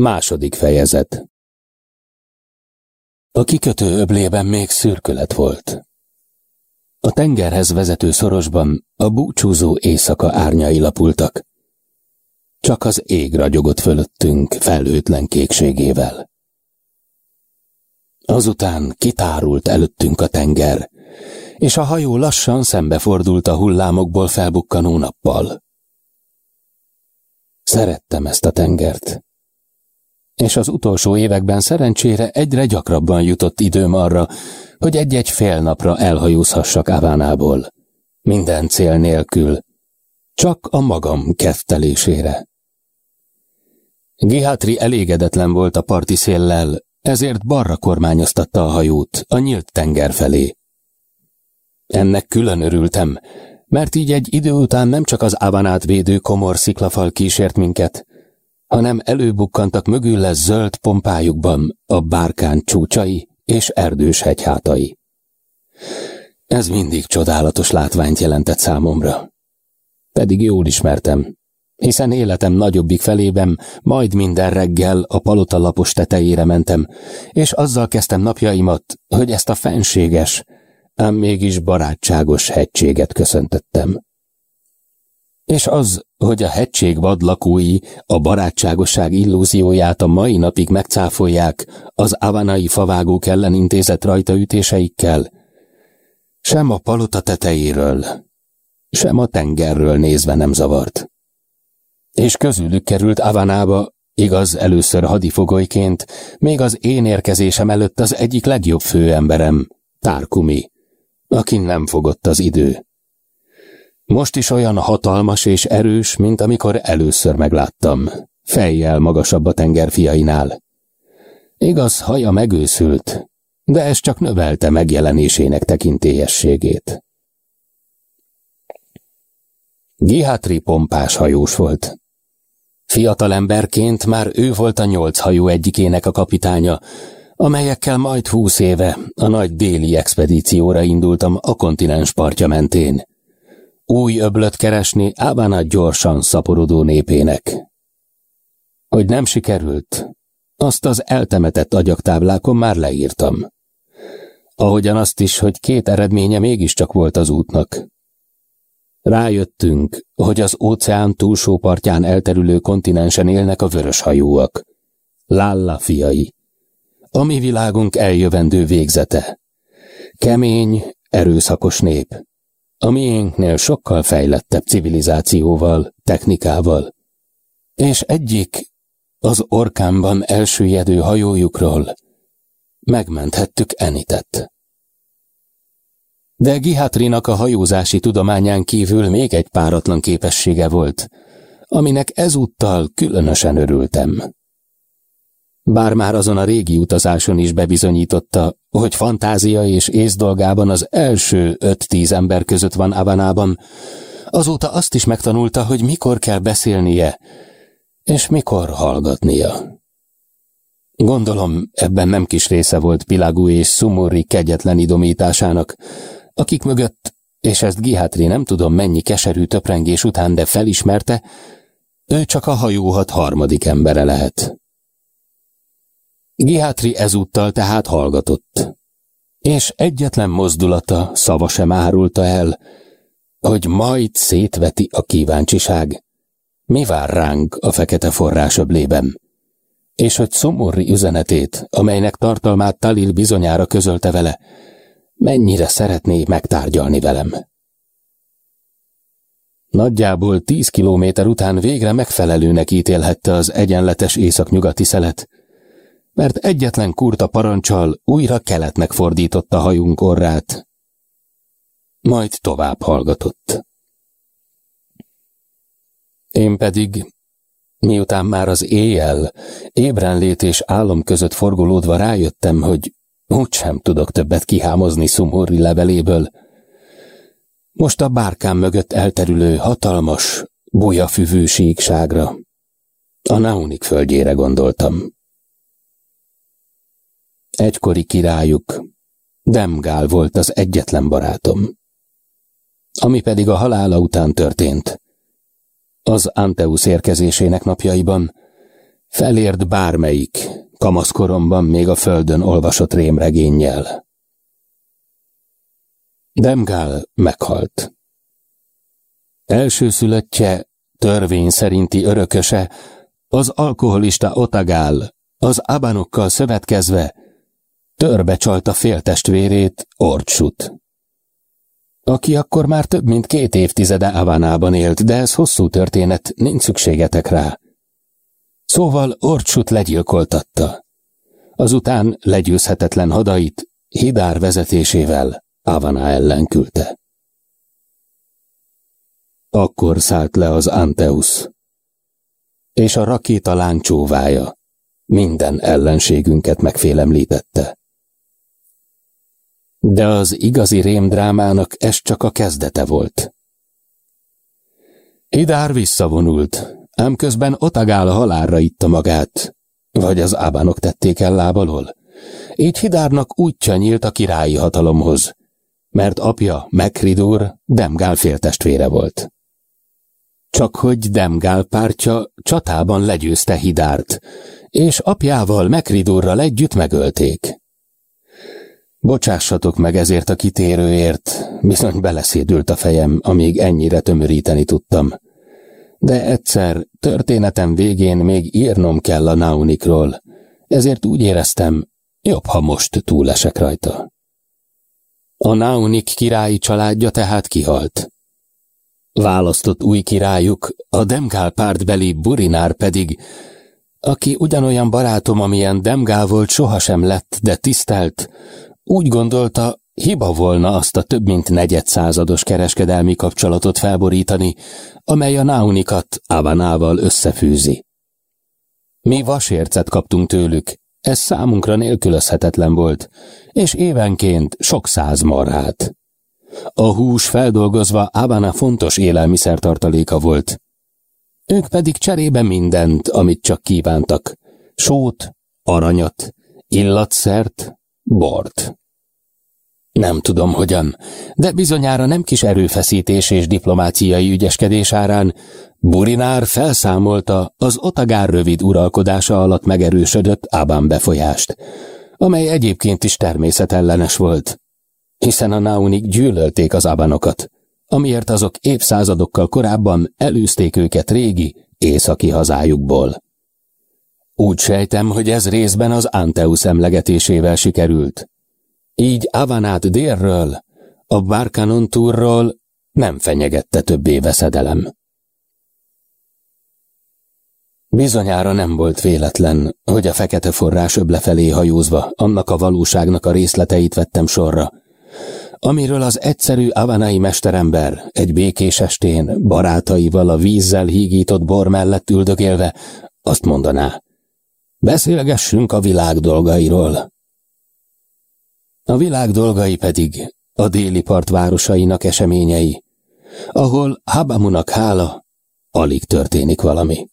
Második fejezet A kikötő öblében még szürkület volt. A tengerhez vezető szorosban a búcsúzó éjszaka árnyai lapultak. Csak az ég ragyogott fölöttünk felhőtlen kékségével. Azután kitárult előttünk a tenger, és a hajó lassan szembefordult a hullámokból felbukkanó nappal. Szerettem ezt a tengert és az utolsó években szerencsére egyre gyakrabban jutott időm arra, hogy egy-egy fél napra elhajózhassak Avánából. Minden cél nélkül, csak a magam keftelésére. Gihátri elégedetlen volt a parti széllel, ezért balra kormányoztatta a hajót, a nyílt tenger felé. Ennek külön örültem, mert így egy idő után nem csak az Avanát védő komor sziklafal kísért minket, hanem előbukkantak mögülle zöld pompájukban a bárkán csúcsai és erdős hegyhátai. Ez mindig csodálatos látványt jelentett számomra. Pedig jól ismertem, hiszen életem nagyobbik felében majd minden reggel a palota lapos tetejére mentem, és azzal kezdtem napjaimat, hogy ezt a fenséges, ám mégis barátságos hegységet köszöntöttem és az, hogy a hegység vadlakói a barátságosság illúzióját a mai napig megcáfolják az avanai favágók ellen intézett rajtaütéseikkel, sem a palota tetejéről, sem a tengerről nézve nem zavart. És közülük került Avanába, igaz először hadifogolyként, még az én érkezésem előtt az egyik legjobb főemberem, Tárkumi, akin nem fogott az idő. Most is olyan hatalmas és erős, mint amikor először megláttam, fejjel magasabb a tengerfiainál. Igaz, haja megőszült, de ez csak növelte megjelenésének tekintélyességét. Gihátri pompás hajós volt. Fiatalemberként már ő volt a nyolc hajó egyikének a kapitánya, amelyekkel majd húsz éve a nagy déli expedícióra indultam a kontinens partja mentén új öblöt keresni Ávánát gyorsan szaporodó népének. Hogy nem sikerült, azt az eltemetett agyaktáblákon már leírtam. Ahogyan azt is, hogy két eredménye mégiscsak volt az útnak. Rájöttünk, hogy az óceán túlsó partján elterülő kontinensen élnek a vöröshajóak, Lalla fiai, a mi világunk eljövendő végzete. Kemény, erőszakos nép, a miénknél sokkal fejlettebb civilizációval, technikával, és egyik az orkánban elsüllyedő hajójukról megmenthettük Enitet. De Gihatrinak a hajózási tudományán kívül még egy páratlan képessége volt, aminek ezúttal különösen örültem. Bár már azon a régi utazáson is bebizonyította, hogy fantázia és észdolgában az első öt-tíz ember között van Avanában, azóta azt is megtanulta, hogy mikor kell beszélnie, és mikor hallgatnia. Gondolom, ebben nem kis része volt Pilagú és Sumuri kegyetlen idomításának, akik mögött, és ezt Gihátri nem tudom mennyi keserű töprengés után, de felismerte, ő csak a hajóhat harmadik embere lehet. Gihátri ezúttal tehát hallgatott, és egyetlen mozdulata, szava sem árulta el, hogy majd szétveti a kíváncsiság, mi vár ránk a fekete forrás öblében, és hogy szomorri üzenetét, amelynek tartalmát Talil bizonyára közölte vele, mennyire szeretné megtárgyalni velem. Nagyjából tíz kilométer után végre megfelelőnek ítélhette az egyenletes északnyugati szelet, mert egyetlen kurta parancsal újra keletnek fordította hajunk orrát, majd tovább hallgatott. Én pedig, miután már az éjjel, ébrenlét és álom között forgolódva rájöttem, hogy úgysem tudok többet kihámozni Szumorri leveléből, most a bárkám mögött elterülő hatalmas, bujafüvű síkságra, a Naunik földjére gondoltam. Egykori királyuk, Demgál volt az egyetlen barátom. Ami pedig a halála után történt, az Anteus érkezésének napjaiban, felért bármelyik, kamaszkoromban még a földön olvasott rémregénnyel. Demgál meghalt. Elsőszülöttje, törvény szerinti örököse, az alkoholista Otagál, az abanokkal szövetkezve, törbe csalta féltestvérét, Orcsut. Aki akkor már több mint két évtizede Avanában élt, de ez hosszú történet, nincs szükségetek rá. Szóval Orcsut legyilkoltatta. Azután legyőzhetetlen hadait Hidár vezetésével Avana ellen küldte. Akkor szállt le az Anteus, és a rakéta lángcsóvája minden ellenségünket megfélemlítette. De az igazi rémdrámának ez csak a kezdete volt. Hidár visszavonult, ám közben Otagál halálra itta magát, vagy az ábánok tették el lábalól. Így Hidárnak útja nyílt a királyi hatalomhoz, mert apja, Mekridur, Demgál féltestvére volt. Csak hogy Demgál pártja csatában legyőzte Hidárt, és apjával Mekridurral együtt megölték. Bocsássatok meg ezért a kitérőért, bizony beleszédült a fejem, amíg ennyire tömöríteni tudtam. De egyszer, történetem végén még írnom kell a Naunikról, ezért úgy éreztem, jobb, ha most túlesek rajta. A Naunik királyi családja tehát kihalt. Választott új királyuk, a Demgál pártbeli Burinár pedig, aki ugyanolyan barátom, amilyen Demgál volt, sohasem lett, de tisztelt, úgy gondolta, hiba volna azt a több mint negyed százados kereskedelmi kapcsolatot felborítani, amely a Naunikat Avanával összefűzi. Mi vasércet kaptunk tőlük, ez számunkra nélkülözhetetlen volt, és évenként sok száz marhát. A hús feldolgozva Avana fontos élelmiszertartaléka volt. Ők pedig cserébe mindent, amit csak kívántak. Sót, aranyat, illatszert, bort. Nem tudom hogyan, de bizonyára nem kis erőfeszítés és diplomáciai ügyeskedés árán Burinár felszámolta az Otagár rövid uralkodása alatt megerősödött Ában befolyást, amely egyébként is természetellenes volt, hiszen a Naunik gyűlölték az Abanokat, amiért azok évszázadokkal korábban elűzték őket régi, északi hazájukból. Úgy sejtem, hogy ez részben az Anteus emlegetésével sikerült, így Avanát délről, a Barkanon túrról nem fenyegette többé veszedelem. Bizonyára nem volt véletlen, hogy a fekete forrás öble hajózva annak a valóságnak a részleteit vettem sorra, amiről az egyszerű avanai mesterember egy békés estén barátaival a vízzel hígított bor mellett üldögélve azt mondaná, beszélgessünk a világ dolgairól. A világ dolgai pedig a déli part városainak eseményei, ahol Habamunak hála, alig történik valami.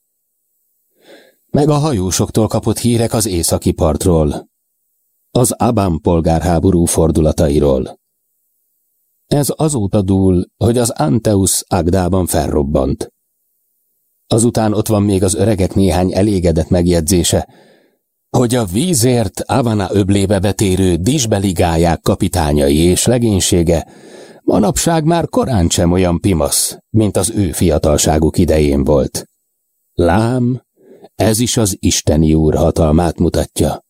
Meg a hajósoktól kapott hírek az északi partról, az Abam polgárháború fordulatairól. Ez azóta dúl, hogy az Anteus Agdában felrobbant. Azután ott van még az öregek néhány elégedett megjegyzése, hogy a vízért Avana öblébe betérő disbeligáják kapitányai és legénysége manapság már korán sem olyan pimasz, mint az ő fiatalságuk idején volt. Lám, ez is az isteni úr hatalmát mutatja.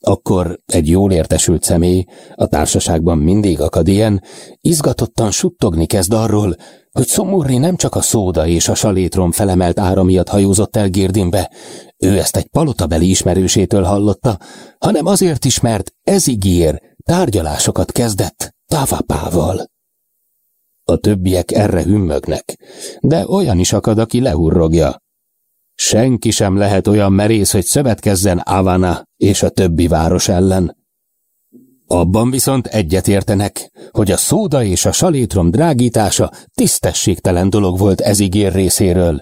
Akkor egy jól értesült személy, a társaságban mindig akad ilyen, izgatottan suttogni kezd arról, hogy Szomurri nem csak a szóda és a salétrom felemelt ára miatt hajózott el Girdinbe, ő ezt egy palotabeli ismerősétől hallotta, hanem azért is, mert ez tárgyalásokat kezdett Tavapával. A többiek erre hümmögnek, de olyan is akad, aki lehurrogja. Senki sem lehet olyan merész, hogy szövetkezzen Avana és a többi város ellen. Abban viszont egyetértenek, hogy a szóda és a salétrom drágítása tisztességtelen dolog volt ez ígér részéről.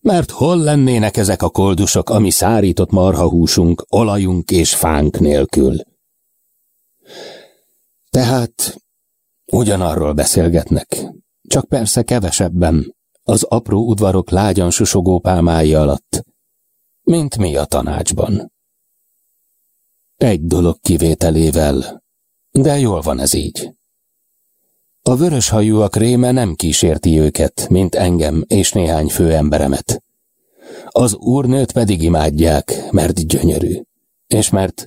Mert hol lennének ezek a koldusok, ami szárított marhahúsunk, olajunk és fánk nélkül? Tehát ugyanarról beszélgetnek, csak persze kevesebben, az apró udvarok lágyan susogó pálmái alatt. mint mi a tanácsban. Egy dolog kivételével, de jól van ez így. A vörös hajúak réme nem kísérti őket, mint engem és néhány főemberemet. Az úrnőt pedig imádják, mert gyönyörű, és mert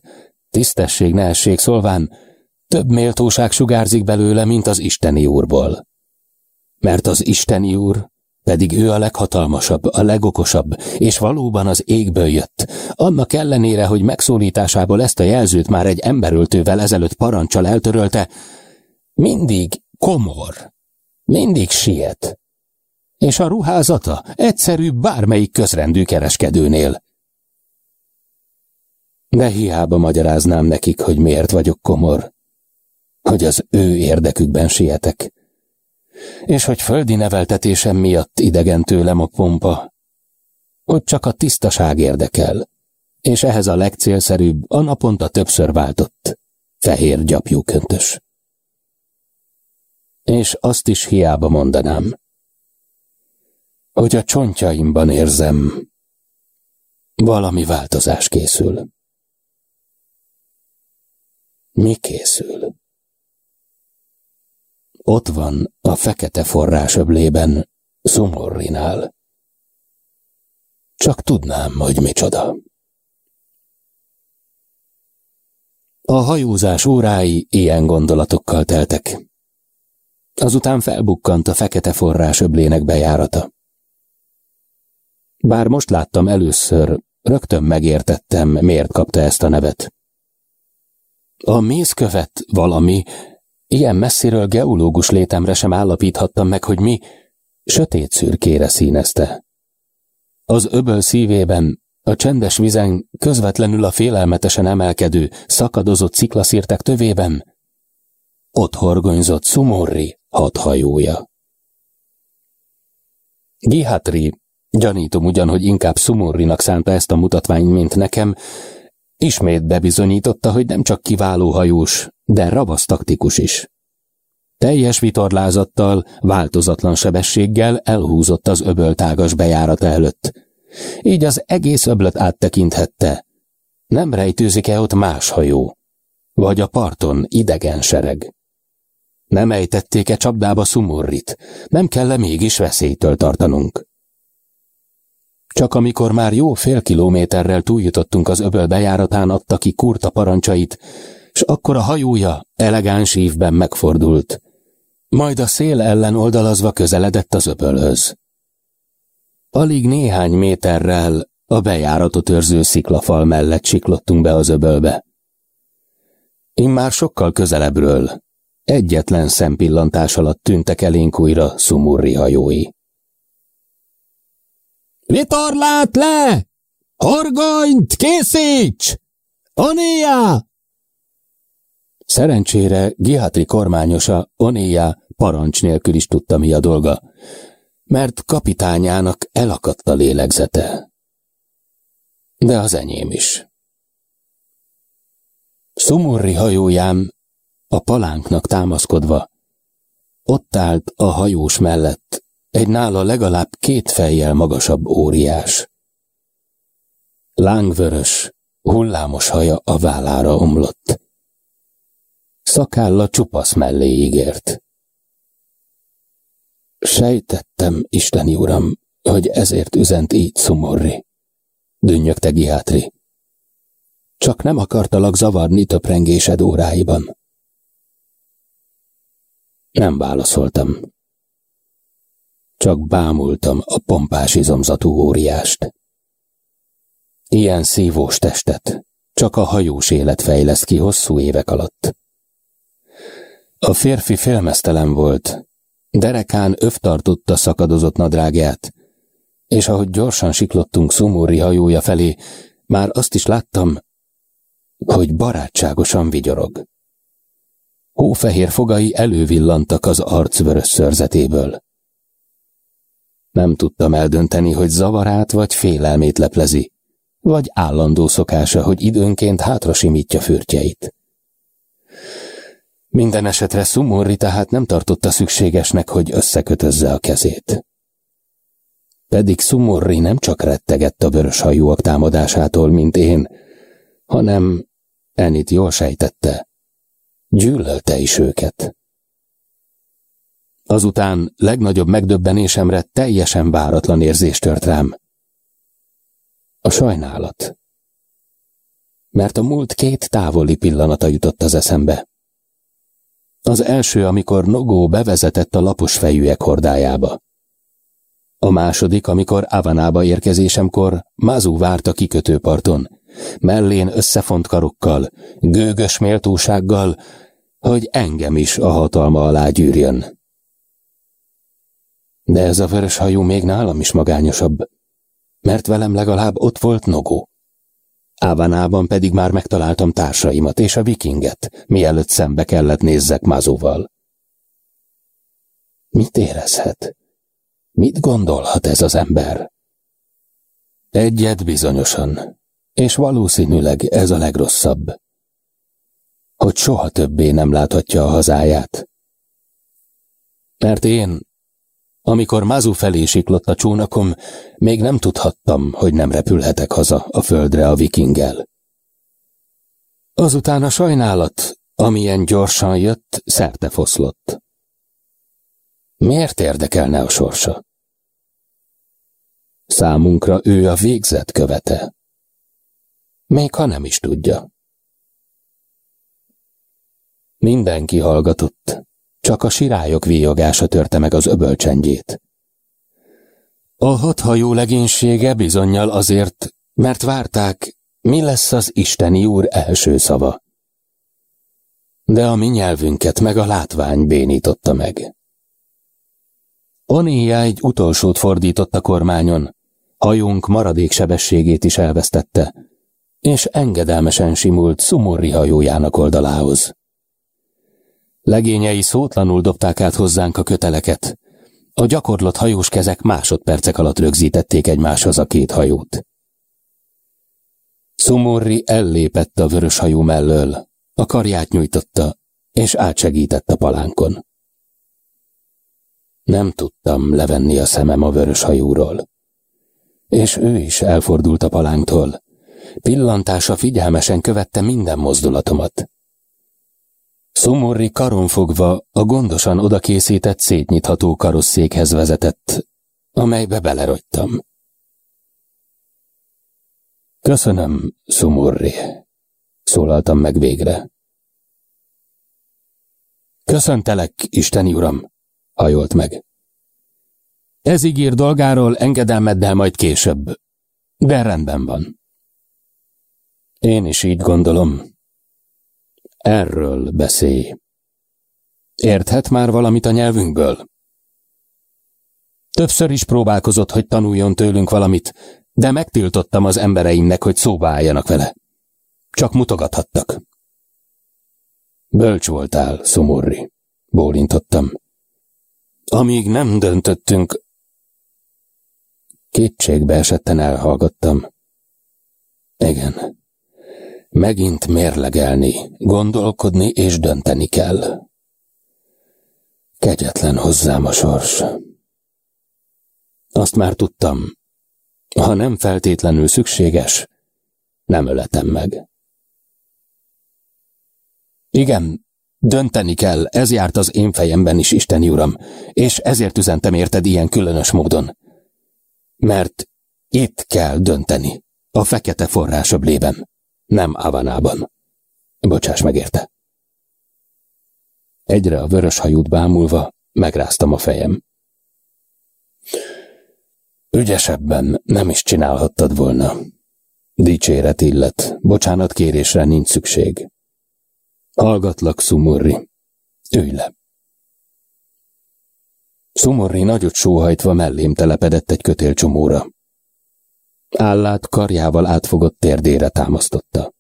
tisztesség nehesség szólván több méltóság sugárzik belőle, mint az isteni úrból. Mert az isteni úr pedig ő a leghatalmasabb, a legokosabb, és valóban az égből jött. Annak ellenére, hogy megszólításából ezt a jelzőt már egy emberöltővel ezelőtt parancsal eltörölte, mindig komor, mindig siet. És a ruházata egyszerű bármelyik közrendű kereskedőnél. De hiába magyaráznám nekik, hogy miért vagyok komor, hogy az ő érdekükben sietek és hogy földi neveltetésem miatt idegen tőlem a pompa, hogy csak a tisztaság érdekel, és ehhez a legcélszerűbb a naponta többször váltott, fehér gyapjú köntös. És azt is hiába mondanám, hogy a csontjaimban érzem, valami változás készül. Mi készül? Ott van a fekete forrás öblében, Szumorrinál. Csak tudnám, hogy micsoda. A hajózás órái ilyen gondolatokkal teltek. Azután felbukkant a fekete forrás öblének bejárata. Bár most láttam először, rögtön megértettem, miért kapta ezt a nevet. A mézkövet valami, Ilyen messziről geológus létemre sem állapíthattam meg, hogy mi sötét szürkére színezte. Az öböl szívében, a csendes vizen közvetlenül a félelmetesen emelkedő, szakadozott sziklaszírtek tövében, ott horgonyzott Szumorri hadhajója. Gihatri, gyanítom ugyan, hogy inkább Szumorrinak szánta ezt a mutatványt, mint nekem, ismét bebizonyította, hogy nem csak kiváló hajós, de ravasz taktikus is. Teljes vitorlázattal, változatlan sebességgel elhúzott az öböl tágas bejárata előtt. Így az egész öblöt áttekinthette. Nem rejtőzik-e ott más hajó? Vagy a parton idegen sereg? Nem ejtették-e csapdába szumurrit? Nem kell-e mégis veszélytől tartanunk? Csak amikor már jó fél kilométerrel túljutottunk az öböl bejáratán, adta ki kurta parancsait, s akkor a hajója elegáns ívben megfordult, majd a szél ellen oldalazva közeledett az öbölhöz. Alig néhány méterrel a bejáratot őrző sziklafal mellett siklottunk be az öbölbe. Immár sokkal közelebbről, egyetlen szempillantás alatt tűntek elénk újra szumurri hajói. Vitorlát le! Horgonyt készíts! Onia! Szerencsére Gihatri kormányosa, Onia parancs nélkül is tudta, mi a dolga, mert kapitányának elakadt a lélegzete. De az enyém is. Szumurri hajójám a palánknak támaszkodva ott állt a hajós mellett egy nála legalább két fejjel magasabb óriás. Lángvörös, hullámos haja a vállára omlott. Szakálla csupasz mellé ígért. Sejtettem, Isteni Uram, hogy ezért üzent így szumorri. Dünnyögte Gihátri. Csak nem akartalak zavarni töprengésed óráiban. Nem válaszoltam. Csak bámultam a pompás izomzatú óriást. Ilyen szívós testet csak a hajós élet fejlesz ki hosszú évek alatt. A férfi félmeztelen volt, Derekán öv tartotta szakadozott nadrágját, és ahogy gyorsan siklottunk Szumóri hajója felé, már azt is láttam, hogy barátságosan vigyorog. Hófehér fogai elővillantak az arcvörös szörzetéből. Nem tudtam eldönteni, hogy zavarát vagy félelmét leplezi, vagy állandó szokása, hogy időnként hátra simítja fürtjeit. Minden esetre Szumorri tehát nem tartotta szükségesnek, hogy összekötözze a kezét. pedig Sumorri nem csak rettegett a vörös hajúak támadásától, mint én, hanem Enit jól sejtette, gyűlölte is őket. Azután legnagyobb megdöbbenésemre teljesen váratlan érzés tört rám. A sajnálat. Mert a múlt két távoli pillanata jutott az eszembe. Az első, amikor Nogó bevezetett a lapos fejűek hordájába. A második, amikor Avanába érkezésemkor Mazu várt a kikötőparton, mellén összefont karokkal, gőgös méltósággal, hogy engem is a hatalma alá gyűrjön. De ez a vörös hajú még nálam is magányosabb, mert velem legalább ott volt Nogó. Ávanában pedig már megtaláltam társaimat és a vikinget, mielőtt szembe kellett nézzek Mazóval. Mit érezhet? Mit gondolhat ez az ember? Egyet bizonyosan, és valószínűleg ez a legrosszabb, hogy soha többé nem láthatja a hazáját. Mert én, amikor Mazu felé siklott a csónakom, még nem tudhattam, hogy nem repülhetek haza a földre a vikinggel. Azután a sajnálat, amilyen gyorsan jött, szerte foszlott. Miért érdekelne a sorsa? Számunkra ő a végzet követe. Még ha nem is tudja. Mindenki hallgatott, csak a sirályok víjogása törte meg az öbölcsendjét. A hathajó legénysége bizonyal azért, mert várták, mi lesz az Isteni Úr első szava. De a mi nyelvünket meg a látvány bénította meg. Onéja egy utolsót fordított a kormányon, hajónk maradék sebességét is elvesztette, és engedelmesen simult Szumorri hajójának oldalához. Legényei szótlanul dobták át hozzánk a köteleket. A gyakorlott hajós kezek másodpercek alatt rögzítették egymáshoz a két hajót. Szumorri ellépett a vörös hajú mellől, a karját nyújtotta, és átsegített a palánkon. Nem tudtam levenni a szemem a vörös hajóról. És ő is elfordult a palánktól. Pillantása figyelmesen követte minden mozdulatomat. Szomorri karonfogva a gondosan odakészített szétnyitható karosszékhez vezetett, amelybe belerogytam. Köszönöm, Szumurri, szólaltam meg végre. Köszöntelek, Isteni Uram, hajolt meg. Ez ígér dolgáról engedelmeddel majd később, de rendben van. Én is így gondolom, Erről beszélj. Érthet már valamit a nyelvünkből? Többször is próbálkozott, hogy tanuljon tőlünk valamit, de megtiltottam az embereimnek, hogy szóba álljanak vele. Csak mutogathattak. Bölcs voltál, szomorri, bólintottam. Amíg nem döntöttünk... Kétségbe esetten elhallgattam. Igen, Megint mérlegelni, gondolkodni és dönteni kell. Kegyetlen hozzám a sors. Azt már tudtam, ha nem feltétlenül szükséges, nem öletem meg. Igen, dönteni kell, ez járt az én fejemben is, Isteni Uram, és ezért üzentem érted ilyen különös módon. Mert itt kell dönteni, a fekete forrásoblében nem Avanában. Bocsáss meg érte. Egyre a vörös hajút bámulva megráztam a fejem. Ügyesebben nem is csinálhattad volna. Dicséret illet, bocsánat kérésre nincs szükség. Hallgatlak, Szumurri. Ülj le. Szumorri nagyot sóhajtva mellém telepedett egy kötélcsomóra. Állát karjával átfogott térdére támasztotta.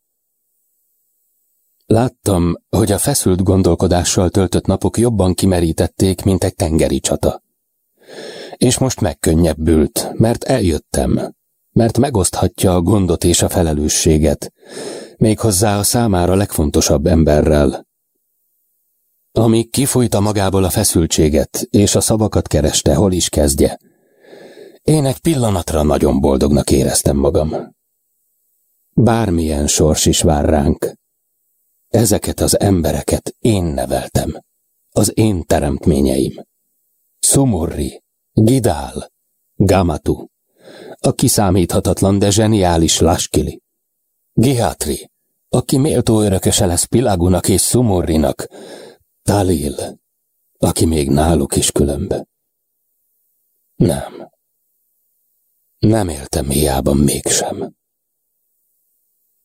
Láttam, hogy a feszült gondolkodással töltött napok jobban kimerítették, mint egy tengeri csata. És most megkönnyebbült, mert eljöttem, mert megoszthatja a gondot és a felelősséget, méghozzá a számára legfontosabb emberrel. Amíg kifújta magából a feszültséget, és a szavakat kereste, hol is kezdje, Én egy pillanatra nagyon boldognak éreztem magam. Bármilyen sors is vár ránk, ezeket az embereket én neveltem, az én teremtményeim. Sumurri, Gidál, Gamatu, a kiszámíthatatlan, de zseniális Laskili, Gihatri, aki méltó örököse lesz Pilagunak és Sumurrinak, Talil, aki még náluk is különbe. Nem. Nem éltem hiába mégsem.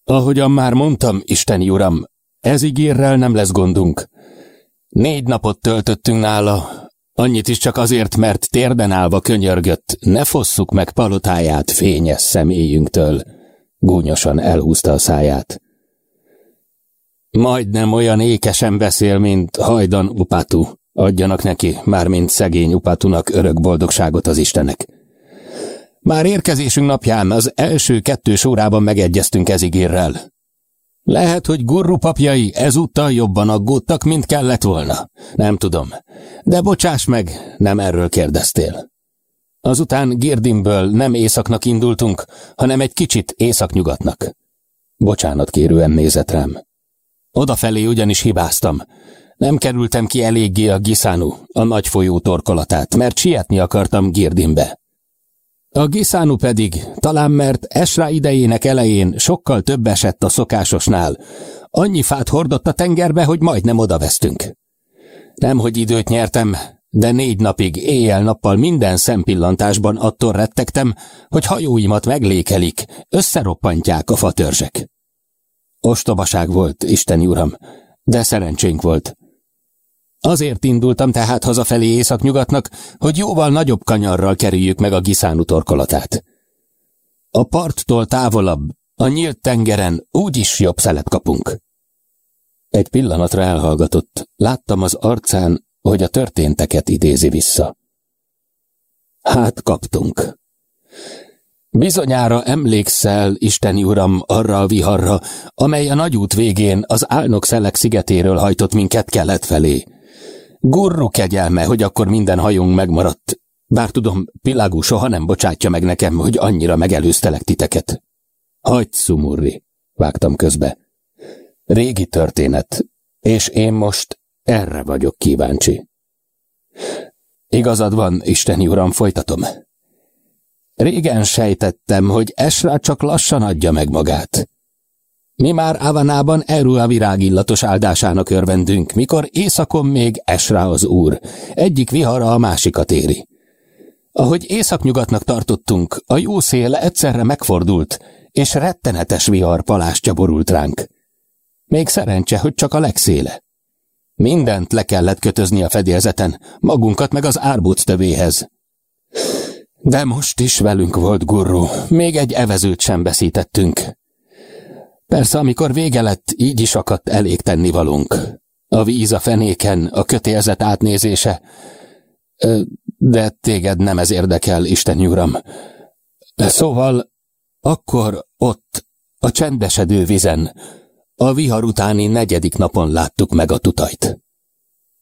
Ahogyan már mondtam, Isteni Uram, ez ígérrel nem lesz gondunk. Négy napot töltöttünk nála, annyit is csak azért, mert térden állva könyörgött, ne fosszuk meg palotáját fényes személyünktől. Gúnyosan elhúzta a száját. Majdnem olyan ékesen beszél, mint hajdan upatu. Adjanak neki, mármint szegény upatunak örök boldogságot az Istenek. Már érkezésünk napján az első kettő sorában megegyeztünk ez ígérrel. Lehet, hogy gurru papjai ezúttal jobban aggódtak, mint kellett volna. Nem tudom. De bocsáss meg, nem erről kérdeztél. Azután Girdimből nem északnak indultunk, hanem egy kicsit északnyugatnak. Bocsánat kérően nézett rám. Odafelé ugyanis hibáztam. Nem kerültem ki eléggé a Giszánu, a nagy folyó torkolatát, mert sietni akartam Girdimbe. A Giszánu pedig, talán mert Esra idejének elején sokkal több esett a szokásosnál. Annyi fát hordott a tengerbe, hogy majdnem odavesztünk. Nemhogy időt nyertem, de négy napig éjjel-nappal minden szempillantásban attól rettegtem, hogy hajóimat meglékelik, összeroppantják a fatörzsek. Ostobaság volt, Isteni uram, de szerencsénk volt. Azért indultam tehát hazafelé északnyugatnak, hogy jóval nagyobb kanyarral kerüljük meg a Giszánu torkolatát. A parttól távolabb, a nyílt tengeren úgyis jobb szelet kapunk. Egy pillanatra elhallgatott, láttam az arcán, hogy a történteket idézi vissza. Hát kaptunk. Bizonyára emlékszel, Isteni Uram, arra a viharra, amely a nagyút végén az álnok szelek szigetéről hajtott minket kelet felé. Gurru kegyelme, hogy akkor minden hajunk megmaradt. Bár tudom, Pilágú soha nem bocsátja meg nekem, hogy annyira megelőztelek titeket. Hagyd, Szumurri, vágtam közbe. Régi történet, és én most erre vagyok kíváncsi. Igazad van, Isteni Uram, folytatom. Régen sejtettem, hogy Esra csak lassan adja meg magát. Mi már Avanában Eru a virágillatos áldásának örvendünk, mikor északon még Esra az úr, egyik vihara a másikat éri. Ahogy északnyugatnak tartottunk, a jó szél egyszerre megfordult, és rettenetes vihar palástja borult ránk. Még szerencse, hogy csak a legszéle. Mindent le kellett kötözni a fedélzeten, magunkat meg az árbóc tövéhez. De most is velünk volt gurru, még egy evezőt sem beszítettünk. Persze, amikor vége lett, így is akadt elég tennivalunk. A víz a fenéken, a kötélzet átnézése. De téged nem ez érdekel, Isten Uram. Szóval, akkor ott, a csendesedő vizen, a vihar utáni negyedik napon láttuk meg a tutajt.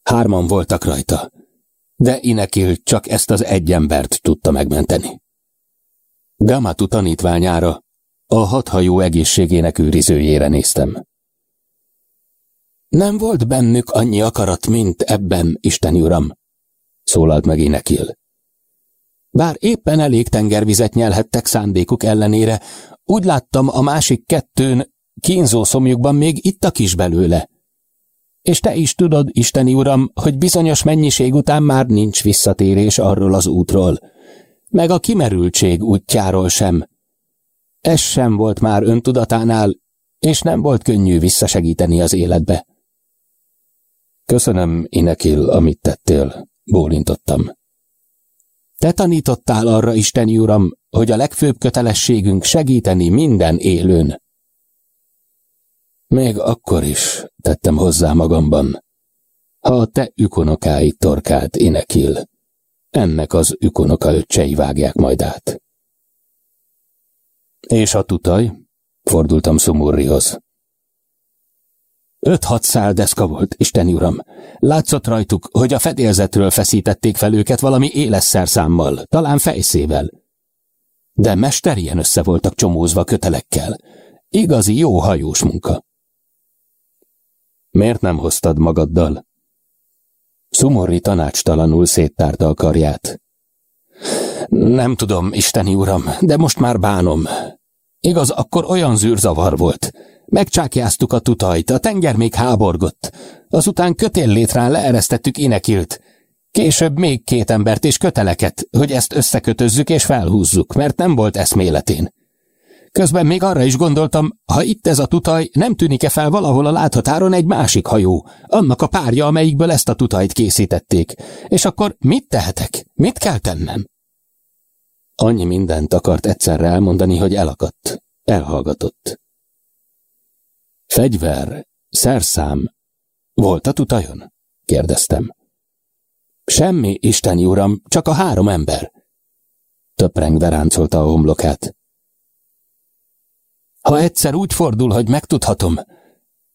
Hárman voltak rajta, de Inekil csak ezt az egy embert tudta megmenteni. Gamatu tanítványára, a hathajó egészségének őrizőjére néztem. Nem volt bennük annyi akarat, mint ebben, Isten uram, szólalt meg Inekil. Bár éppen elég tengervizet nyelhettek szándékuk ellenére, úgy láttam a másik kettőn, kínzó szomjukban még ittak is belőle. És te is tudod, Isteni Uram, hogy bizonyos mennyiség után már nincs visszatérés arról az útról, meg a kimerültség útjáról sem. Ez sem volt már öntudatánál, és nem volt könnyű visszasegíteni az életbe. Köszönöm, Inekil, amit tettél, bólintottam. Te tanítottál arra, Isteni Uram, hogy a legfőbb kötelességünk segíteni minden élőn. Még akkor is, tettem hozzá magamban, ha a te ükonokáid torkát, Inekil, ennek az ükonoka öccsei vágják majd át. És a tutaj? Fordultam Szumurrihoz. Öt-hat szál deszka volt, Isteni uram. Látszott rajtuk, hogy a fedélzetről feszítették fel őket valami éles szerszámmal, talán fejszével. de mesterien össze voltak csomózva kötelekkel. Igazi jó hajós munka. Miért nem hoztad magaddal? Szumorri tanácstalanul széttárta a karját. Nem tudom, isteni uram, de most már bánom. Igaz, akkor olyan zűrzavar volt. Megcsákjáztuk a tutajt, a tenger még háborgott. Azután létrán leeresztettük Inekilt. Később még két embert és köteleket, hogy ezt összekötözzük és felhúzzuk, mert nem volt eszméletén. Közben még arra is gondoltam, ha itt ez a tutaj, nem tűnik-e fel valahol a láthatáron egy másik hajó, annak a párja, amelyikből ezt a tutajt készítették. És akkor mit tehetek? Mit kell tennem? Annyi mindent akart egyszerre elmondani, hogy elakadt, elhallgatott. Fegyver, szerszám, volt a tutajon? kérdeztem. Semmi, isteni uram, csak a három ember. Töprengve ráncolta a homlokát. Ha egyszer úgy fordul, hogy megtudhatom,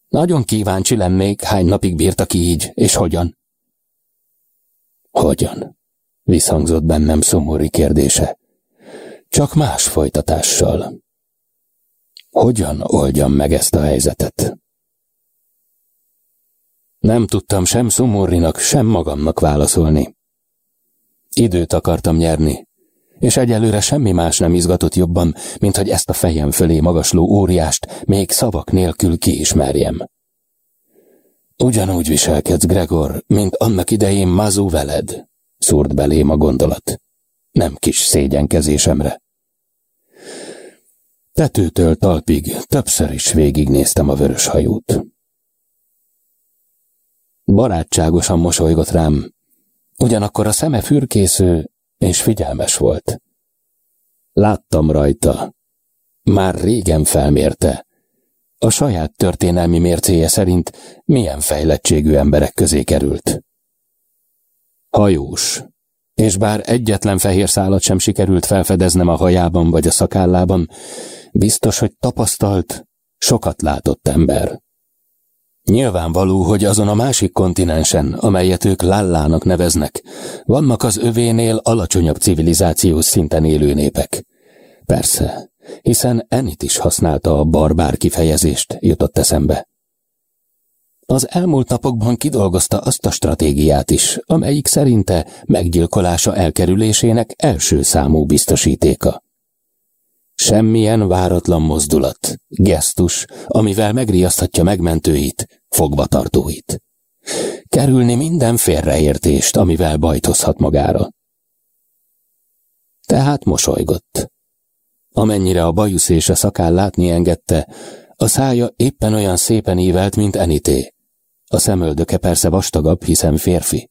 nagyon kíváncsi lennék, hány napig bírta ki így, és hogyan. Hogyan? Visszhangzott bennem szomorú kérdése. Csak más folytatással. Hogyan oldjam meg ezt a helyzetet? Nem tudtam sem Szumorrinak, sem magamnak válaszolni. Időt akartam nyerni, és egyelőre semmi más nem izgatott jobban, mint hogy ezt a fejem fölé magasló óriást még szavak nélkül kiismerjem. Ugyanúgy viselkedsz, Gregor, mint annak idején Mazu veled, szúrt belém a gondolat. Nem kis szégyenkezésemre. Tetőtől talpig többször is végignéztem a vörös hajót. Barátságosan mosolygott rám, ugyanakkor a szeme fürkésző és figyelmes volt. Láttam rajta, már régen felmérte, a saját történelmi mércéje szerint milyen fejlettségű emberek közé került. Hajós, és bár egyetlen fehér szálat sem sikerült felfedeznem a hajában vagy a szakállában, biztos, hogy tapasztalt, sokat látott ember. Nyilvánvaló, hogy azon a másik kontinensen, amelyet ők Lallának neveznek, vannak az övénél alacsonyabb civilizációs szinten élő népek. Persze, hiszen Enit is használta a barbár kifejezést, jutott eszembe. Az elmúlt napokban kidolgozta azt a stratégiát is, amelyik szerinte meggyilkolása elkerülésének első számú biztosítéka. Semmilyen váratlan mozdulat, gesztus, amivel megriaszthatja megmentőit, fogvatartóit. Kerülni minden félreértést, amivel bajt hozhat magára. Tehát mosolygott. Amennyire a bajusz és a szakál látni engedte, a szája éppen olyan szépen ívelt, mint Enité. A szemöldöke persze vastagabb, hiszen férfi.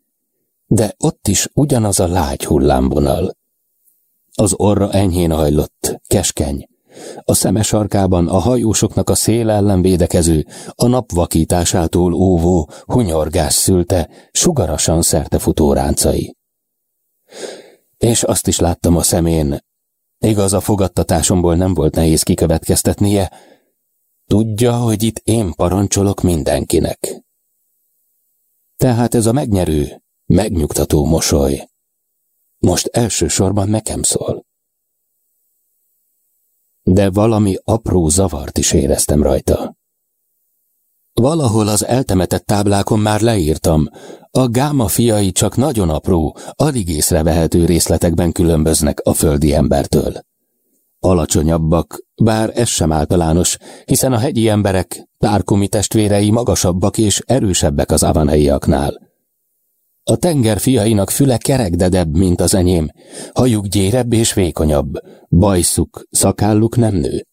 De ott is ugyanaz a lágy hullámvonal. Az orra enyhén hajlott, keskeny. A szeme sarkában a hajósoknak a szél ellen védekező, a nap vakításától óvó, hunyorgás szülte, sugarasan szertefutó ráncai. És azt is láttam a szemén, igaz a fogadtatásomból nem volt nehéz kikövetkeztetnie, tudja, hogy itt én parancsolok mindenkinek. Tehát ez a megnyerő, megnyugtató mosoly most elsősorban nekem szól. De valami apró zavart is éreztem rajta. Valahol az eltemetett táblákon már leírtam, a gáma fiai csak nagyon apró, alig észrevehető részletekben különböznek a földi embertől. Alacsonyabbak, bár ez sem általános, hiszen a hegyi emberek, tárkumi testvérei magasabbak és erősebbek az avanheiaknál. A tenger fiainak füle kerekdedebb, mint az enyém, hajuk gyérebb és vékonyabb, bajszuk, szakálluk nem nő.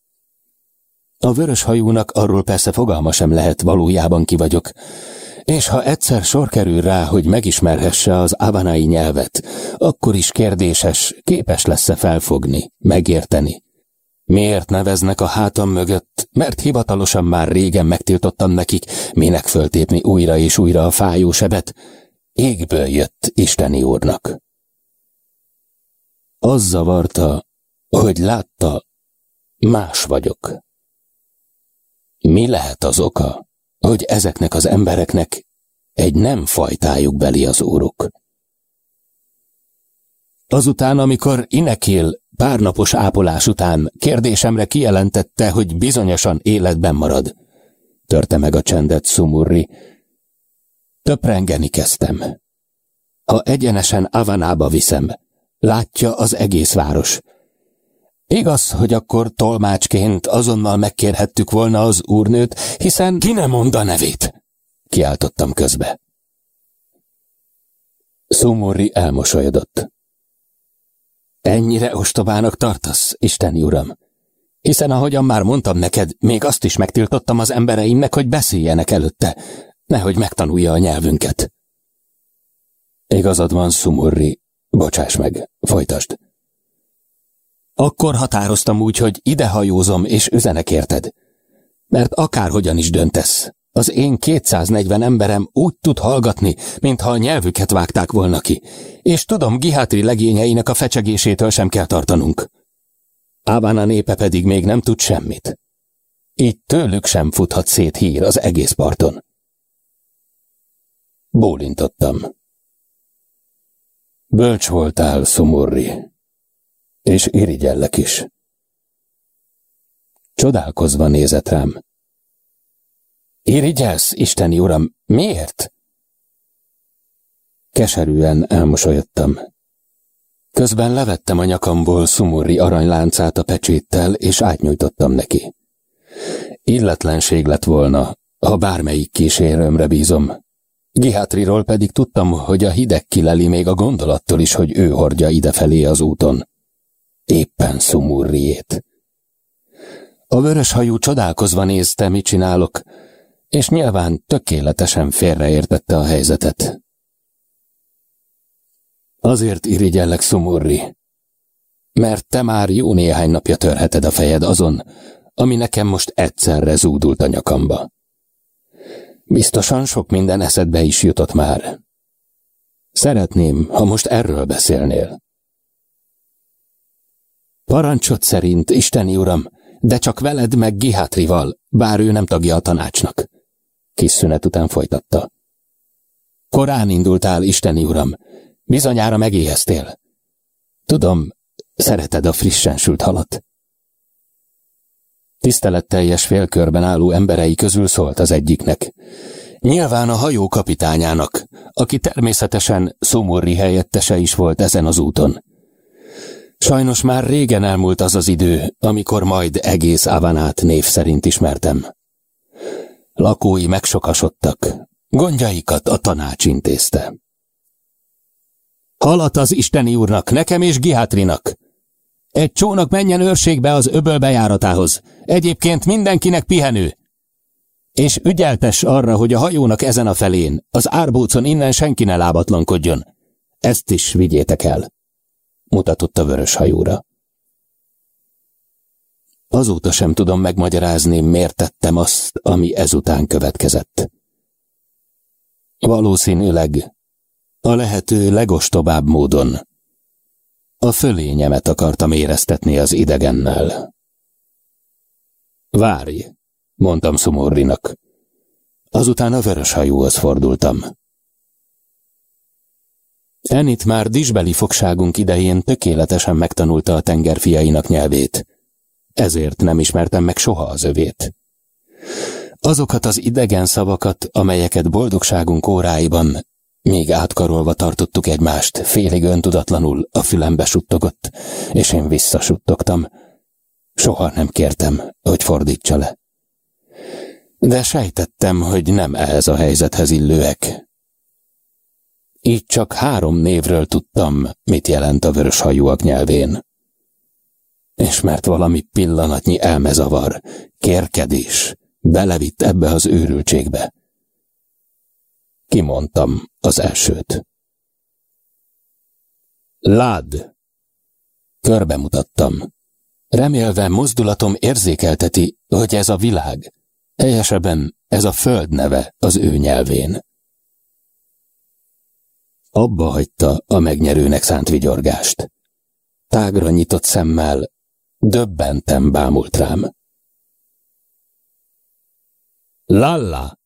A vörös hajúnak arról persze fogalma sem lehet, valójában ki vagyok, és ha egyszer sor kerül rá, hogy megismerhesse az avanai nyelvet, akkor is kérdéses, képes lesz-e felfogni, megérteni. Miért neveznek a hátam mögött, mert hivatalosan már régen megtiltottam nekik, minek föltépni újra és újra a fájó sebet, égből jött Isteni úrnak. Az zavarta, hogy látta, más vagyok. Mi lehet az oka, hogy ezeknek az embereknek egy nem fajtájuk beli az úruk? Azután, amikor Inekil pár napos ápolás után kérdésemre kijelentette, hogy bizonyosan életben marad. Törte meg a csendet Sumurri. Töprengeni kezdtem. Ha egyenesen Avanába viszem, látja az egész város. Igaz, hogy akkor tolmácsként azonnal megkérhettük volna az úrnőt, hiszen ki nem mond a nevét? Kiáltottam közbe. Szumorri elmosolyodott. Ennyire ostobának tartasz, Isteni Uram? Hiszen ahogyan már mondtam neked, még azt is megtiltottam az embereimnek, hogy beszéljenek előtte, nehogy megtanulja a nyelvünket. Igazad van, Szumurri, bocsáss meg, folytasd. Akkor határoztam úgy, hogy idehajózom és üzenek érted. Mert akárhogyan is döntesz, az én 240 emberem úgy tud hallgatni, mintha a nyelvüket vágták volna ki, és tudom, Gihátri legényeinek a fecsegésétől sem kell tartanunk. Ávana népe pedig még nem tud semmit. Így tőlük sem futhat szét hír az egész parton. Bólintottam. Bölcs voltál, Szomorri, és irigyellek is. Csodálkozva nézett rám. Irigyelsz, Isteni Uram, miért? Keserűen elmosolyodtam. Közben levettem a nyakamból szumurri aranyláncát a pecséttel, és átnyújtottam neki. Illetlenség lett volna, ha bármelyik kísérőmre bízom. Gihátriról pedig tudtam, hogy a hideg kileli még a gondolattól is, hogy ő hordja idefelé az úton. Éppen szumurriét. A vörös hajú csodálkozva nézte, mit csinálok, és nyilván tökéletesen félreértette a helyzetet. Azért irigyellek, Szumurri, mert te már jó néhány napja törheted a fejed azon, ami nekem most egyszerre zúdult a nyakamba. Biztosan sok minden eszedbe is jutott már. Szeretném, ha most erről beszélnél. Parancsot szerint, Isteni Uram, de csak veled meg Gihátrival, bár ő nem tagja a tanácsnak. Kis szünet után folytatta. Korán indultál, Isteni Uram, bizonyára megéheztél. Tudom, szereted a frissen sült halat. Tiszteletteljes félkörben álló emberei közül szólt az egyiknek. Nyilván a hajó kapitányának, aki természetesen szomorri helyettese is volt ezen az úton. Sajnos már régen elmúlt az az idő, amikor majd egész Avanát név szerint ismertem. Lakói megsokasodtak, gondjaikat a tanács intézte. Halat az Isteni úrnak, nekem és Gihátrinak! Egy csónak menjen őrségbe az öböl bejáratához, egyébként mindenkinek pihenő. És ügyeltes arra, hogy a hajónak ezen a felén, az árbócon innen senki ne lábatlankodjon. Ezt is vigyétek el, mutatott a vörös hajóra. Azóta sem tudom megmagyarázni, miért tettem azt, ami ezután következett. Valószínűleg a lehető legostobább módon a fölényemet akartam éreztetni az idegennel. Várj, mondtam Szumorrinak. Azután a vörös hajóhoz fordultam. Enit már disbeli fogságunk idején tökéletesen megtanulta a tengerfiainak nyelvét ezért nem ismertem meg soha az övét. Azokat az idegen szavakat, amelyeket boldogságunk óráiban még átkarolva tartottuk egymást, félig öntudatlanul a fülembe suttogott, és én visszasuttogtam. Soha nem kértem, hogy fordítsa le. De sejtettem, hogy nem ehhez a helyzethez illőek. Így csak három névről tudtam, mit jelent a vörös hajúak nyelvén és mert valami pillanatnyi elmezavar, kérkedés belevitt ebbe az őrültségbe. Kimondtam az elsőt. Lád! Körbe mutattam. Remélve mozdulatom érzékelteti, hogy ez a világ, helyesebben ez a föld neve az ő nyelvén. Abba hagyta a megnyerőnek szánt vigyorgást. Tágra nyitott szemmel Döbbentem bámult rám. Lalla!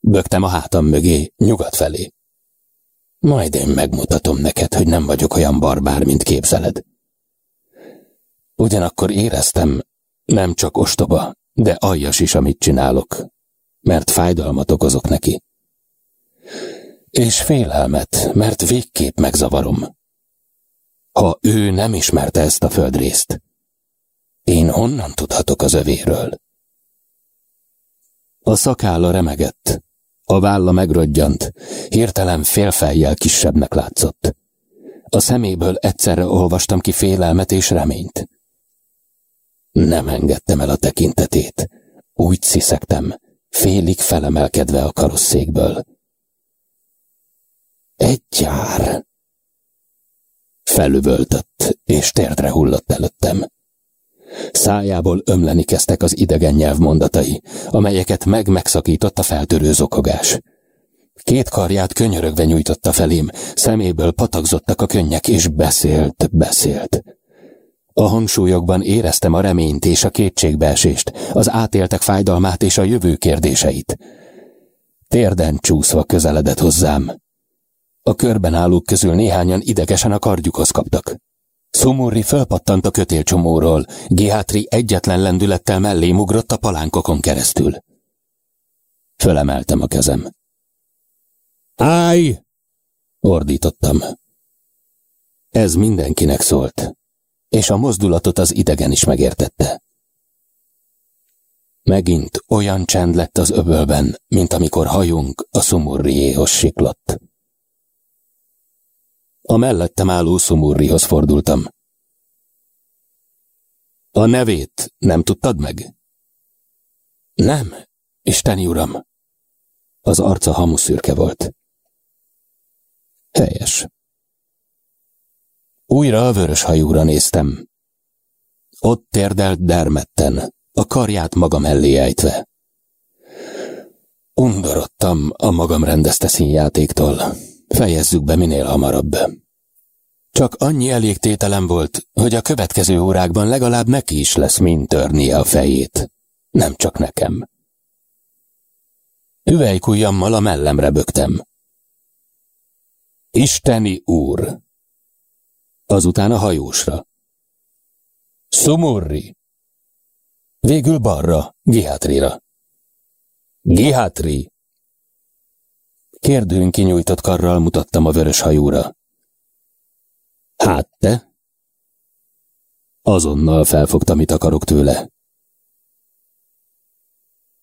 Bögtem a hátam mögé, nyugat felé. Majd én megmutatom neked, hogy nem vagyok olyan barbár, mint képzeled. Ugyanakkor éreztem, nem csak ostoba, de aljas is, amit csinálok, mert fájdalmat okozok neki. És félelmet, mert végképp megzavarom. Ha ő nem ismerte ezt a földrészt, én honnan tudhatok az övéről? A szakálla remegett, a válla megrodjant, hirtelen félfejjel kisebbnek látszott. A szeméből egyszerre olvastam ki félelmet és reményt. Nem engedtem el a tekintetét. Úgy sziszegtem, félig felemelkedve a karosszékből. Egy gyár. Felüvöltött, és térdre hullott előttem. Szájából ömleni kezdtek az idegen nyelv mondatai, amelyeket meg-megszakított a feltörő zokogás. Két karját könyörögve nyújtotta felém, szeméből patakzottak a könnyek, és beszélt, beszélt. A hangsúlyokban éreztem a reményt és a kétségbeesést, az átéltek fájdalmát és a jövő kérdéseit. Térden csúszva közeledett hozzám. A körben állók közül néhányan idegesen a kardjukhoz kaptak. Szumurri fölpattant a kötélcsomóról, Gihátri egyetlen lendülettel mellé ugrott a palánkokon keresztül. Fölemeltem a kezem. Állj! ordítottam. Ez mindenkinek szólt, és a mozdulatot az idegen is megértette. Megint olyan csend lett az öbölben, mint amikor hajunk a szumurriéhoz siklott. A mellettem álló szumurrihoz fordultam. A nevét nem tudtad meg? Nem, Isteni uram. Az arca hamuszürke volt. Helyes. Újra a vörös hajúra néztem. Ott térdelt dermetten, a karját maga mellé ejtve. Undorodtam a magam rendezte színjátéktól. Fejezzük be minél hamarabb. Csak annyi elégtételem volt, hogy a következő órákban legalább neki is lesz mind törnie a fejét. Nem csak nekem. Üvelykujjammal a mellemre bögtem. Isteni úr! Azután a hajósra. Szumurri! Végül balra, Gihátrira. Gihátri! Kérdőn kinyújtott karral mutattam a vörös hajóra. Hát te? Azonnal felfogta, mit akarok tőle.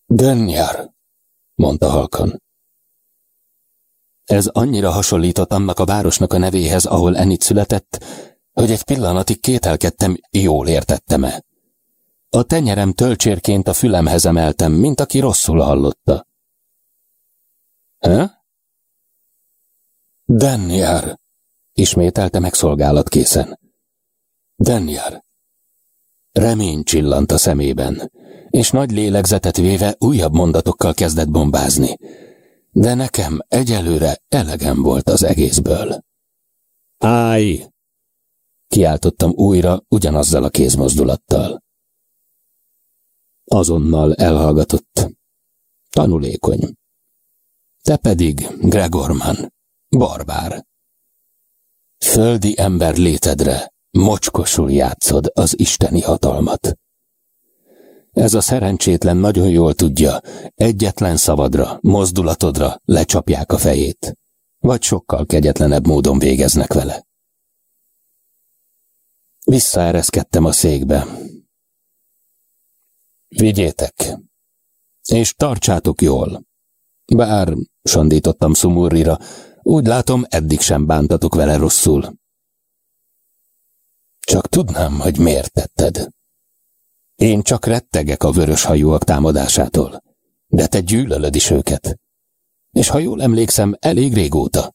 Dönnyár, mondta halkan. Ez annyira hasonlított annak a városnak a nevéhez, ahol Enit született, hogy egy pillanatig kételkedtem, jól értettem-e. A tenyerem tölcsérként a fülemhez emeltem, mint aki rosszul hallotta. He? Dennyár, ismételte meg szolgálatkészen. Dennyár. Remény csillant a szemében, és nagy lélegzetet véve újabb mondatokkal kezdett bombázni de nekem egyelőre elegem volt az egészből. Állj! Kiáltottam újra ugyanazzal a kézmozdulattal. Azonnal elhallgatott. Tanulékony. Te pedig, Gregorman, barbár. Földi ember létedre mocskosul játszod az isteni hatalmat. Ez a szerencsétlen nagyon jól tudja, egyetlen szavadra, mozdulatodra lecsapják a fejét, vagy sokkal kegyetlenebb módon végeznek vele. Visszaereszkedtem a székbe. Vigyétek, és tartsátok jól. Bár, sandítottam Szumurrira, úgy látom, eddig sem bántatok vele rosszul. Csak tudnám, hogy miért tetted. Én csak rettegek a vörös hajúak támadásától, de te gyűlölöd is őket. És ha jól emlékszem, elég régóta.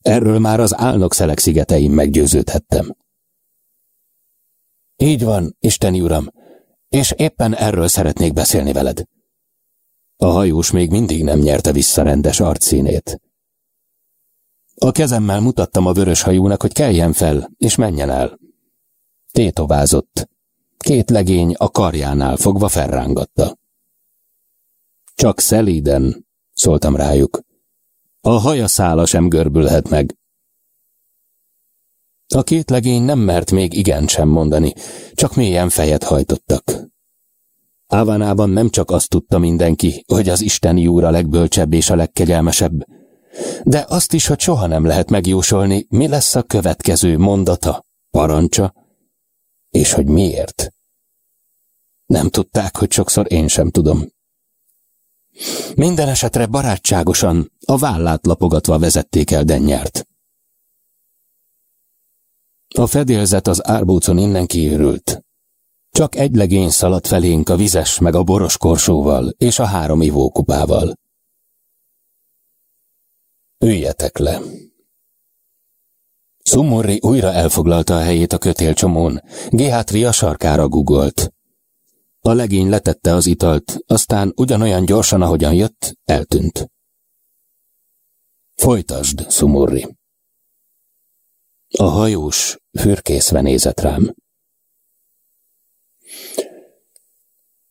Erről már az álnokszelek szigeteim meggyőződhettem. Így van, Isteni Uram, és éppen erről szeretnék beszélni veled. A hajós még mindig nem nyerte vissza rendes arcszínét. A kezemmel mutattam a vörös hajúnak, hogy keljen fel, és menjen el. Tétovázott, Két legény a karjánál fogva felrángatta. Csak szelíden, szóltam rájuk. A haja szála sem görbülhet meg. A két legény nem mert még igen sem mondani, csak mélyen fejet hajtottak. Ávanában nem csak azt tudta mindenki, hogy az isteni úr a legbölcsebb és a legkegyelmesebb, de azt is, hogy soha nem lehet megjósolni, mi lesz a következő mondata, parancsa, és hogy miért. Nem tudták, hogy sokszor én sem tudom. Minden esetre barátságosan, a vállát lapogatva vezették el Dennyárt. A fedélzet az árbócon innen kiürült. Csak egy legény szaladt felénk a vizes meg a boros korsóval és a három ivókupával. Üljetek le. Szumorri újra elfoglalta a helyét a kötélcsomón, Géhátri a sarkára gugolt. A legény letette az italt, aztán ugyanolyan gyorsan, ahogyan jött, eltűnt. Folytasd, Szumorri. A hajós fürkészve nézett rám.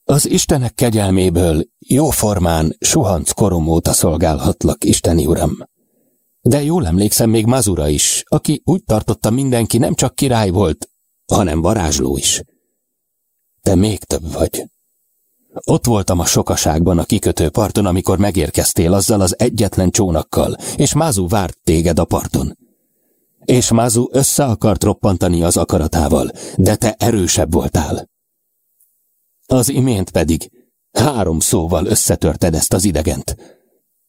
Az Istenek kegyelméből jóformán suhanc korom óta szolgálhatlak, Isteni Uram. De jól emlékszem még Mazura is, aki úgy tartotta mindenki nem csak király volt, hanem varázsló is. Te még több vagy. Ott voltam a sokaságban a kikötő parton, amikor megérkeztél azzal az egyetlen csónakkal, és Mázu várt téged a parton. És Mázu össze akart roppantani az akaratával, de te erősebb voltál. Az imént pedig három szóval összetörted ezt az idegent.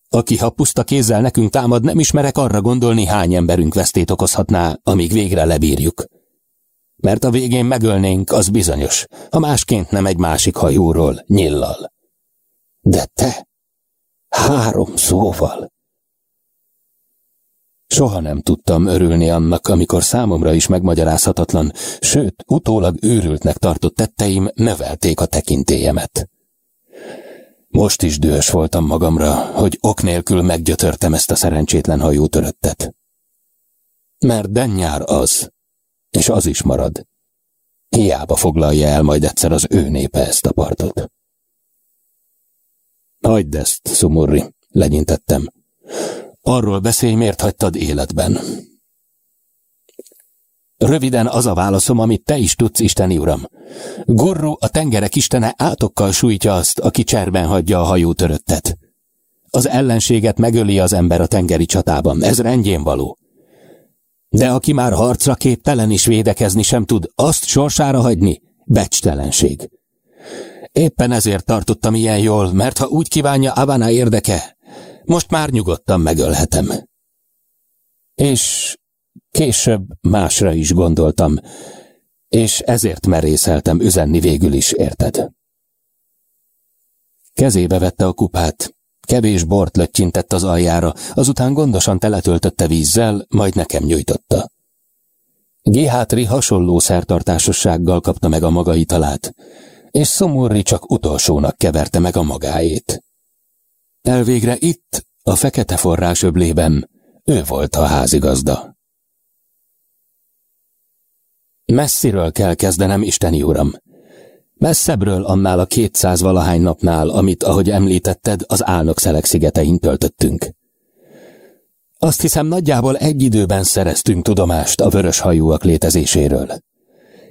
Aki ha puszta kézzel nekünk támad, nem ismerek arra gondolni, hány emberünk vesztét okozhatná, amíg végre lebírjuk. Mert a végén megölnénk, az bizonyos, ha másként nem egy másik hajóról, nyillal. De te? Három szóval? Soha nem tudtam örülni annak, amikor számomra is megmagyarázhatatlan, sőt, utólag őrültnek tartott tetteim növelték a tekintélyemet. Most is dühös voltam magamra, hogy ok nélkül meggyötörtem ezt a szerencsétlen hajótöröttet. Mert Dennyár az, és az is marad. Hiába foglalja el majd egyszer az ő népe ezt a partot. Hagyd ezt, Szumurri, legyintettem. Arról beszélj, miért hagytad életben. Röviden az a válaszom, amit te is tudsz, Isteni Uram. Gorru, a tengerek istene átokkal sújtja azt, aki cserben hagyja a hajó töröttet. Az ellenséget megöli az ember a tengeri csatában, ez rendjén való. De aki már harcra képtelen is védekezni sem tud, azt sorsára hagyni, becstelenség. Éppen ezért tartottam ilyen jól, mert ha úgy kívánja Avana érdeke, most már nyugodtan megölhetem. És később másra is gondoltam, és ezért merészeltem üzenni végül is, érted? Kezébe vette a kupát, kevés bort löttyintett az aljára, azután gondosan teletöltötte vízzel, majd nekem nyújtotta. Géhátri hasonló szertartásossággal kapta meg a maga italát, és Szomorri csak utolsónak keverte meg a magáét. Elvégre itt, a fekete forrás öblében, ő volt a házigazda. Messziről kell kezdenem, Isteni Uram. Messzebbről annál a kétszáz valahány napnál, amit, ahogy említetted, az álnok szelek szigetein töltöttünk. Azt hiszem, nagyjából egy időben szereztünk tudomást a vörös hajúak létezéséről.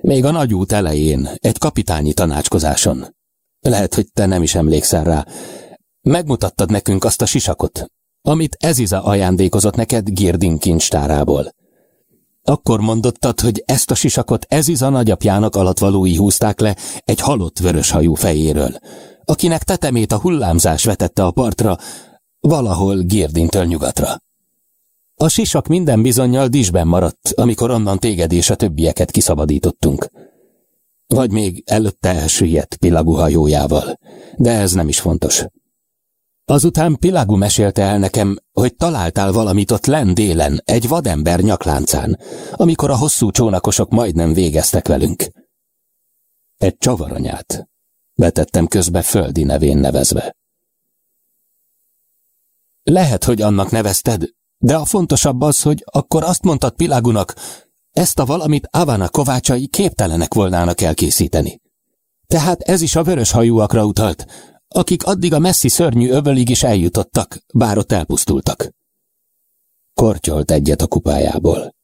Még a nagy út elején, egy kapitányi tanácskozáson. Lehet, hogy te nem is emlékszel rá, Megmutattad nekünk azt a sisakot, amit Eziza ajándékozott neked Girdin kincstárából. Akkor mondottad, hogy ezt a sisakot Eziza nagyapjának alatvalói húzták le egy halott vöröshajú fejéről, akinek tetemét a hullámzás vetette a partra, valahol Girdintől nyugatra. A sisak minden bizonyal disben maradt, amikor onnan téged és a többieket kiszabadítottunk. Vagy még előtte elsüllyedt Pilagu hajójával, de ez nem is fontos. Azután Pilagu mesélte el nekem, hogy találtál valamit ott len délen, egy vadember nyakláncán, amikor a hosszú csónakosok majdnem végeztek velünk. Egy csavaranyát, vetettem közbe földi nevén nevezve. Lehet, hogy annak nevezted, de a fontosabb az, hogy akkor azt mondtad Pilagunak, ezt a valamit Avana kovácsai képtelenek volnának elkészíteni. Tehát ez is a vörös hajúakra utalt, akik addig a messzi szörnyű övölig is eljutottak, bár ott elpusztultak. Kortyolt egyet a kupájából.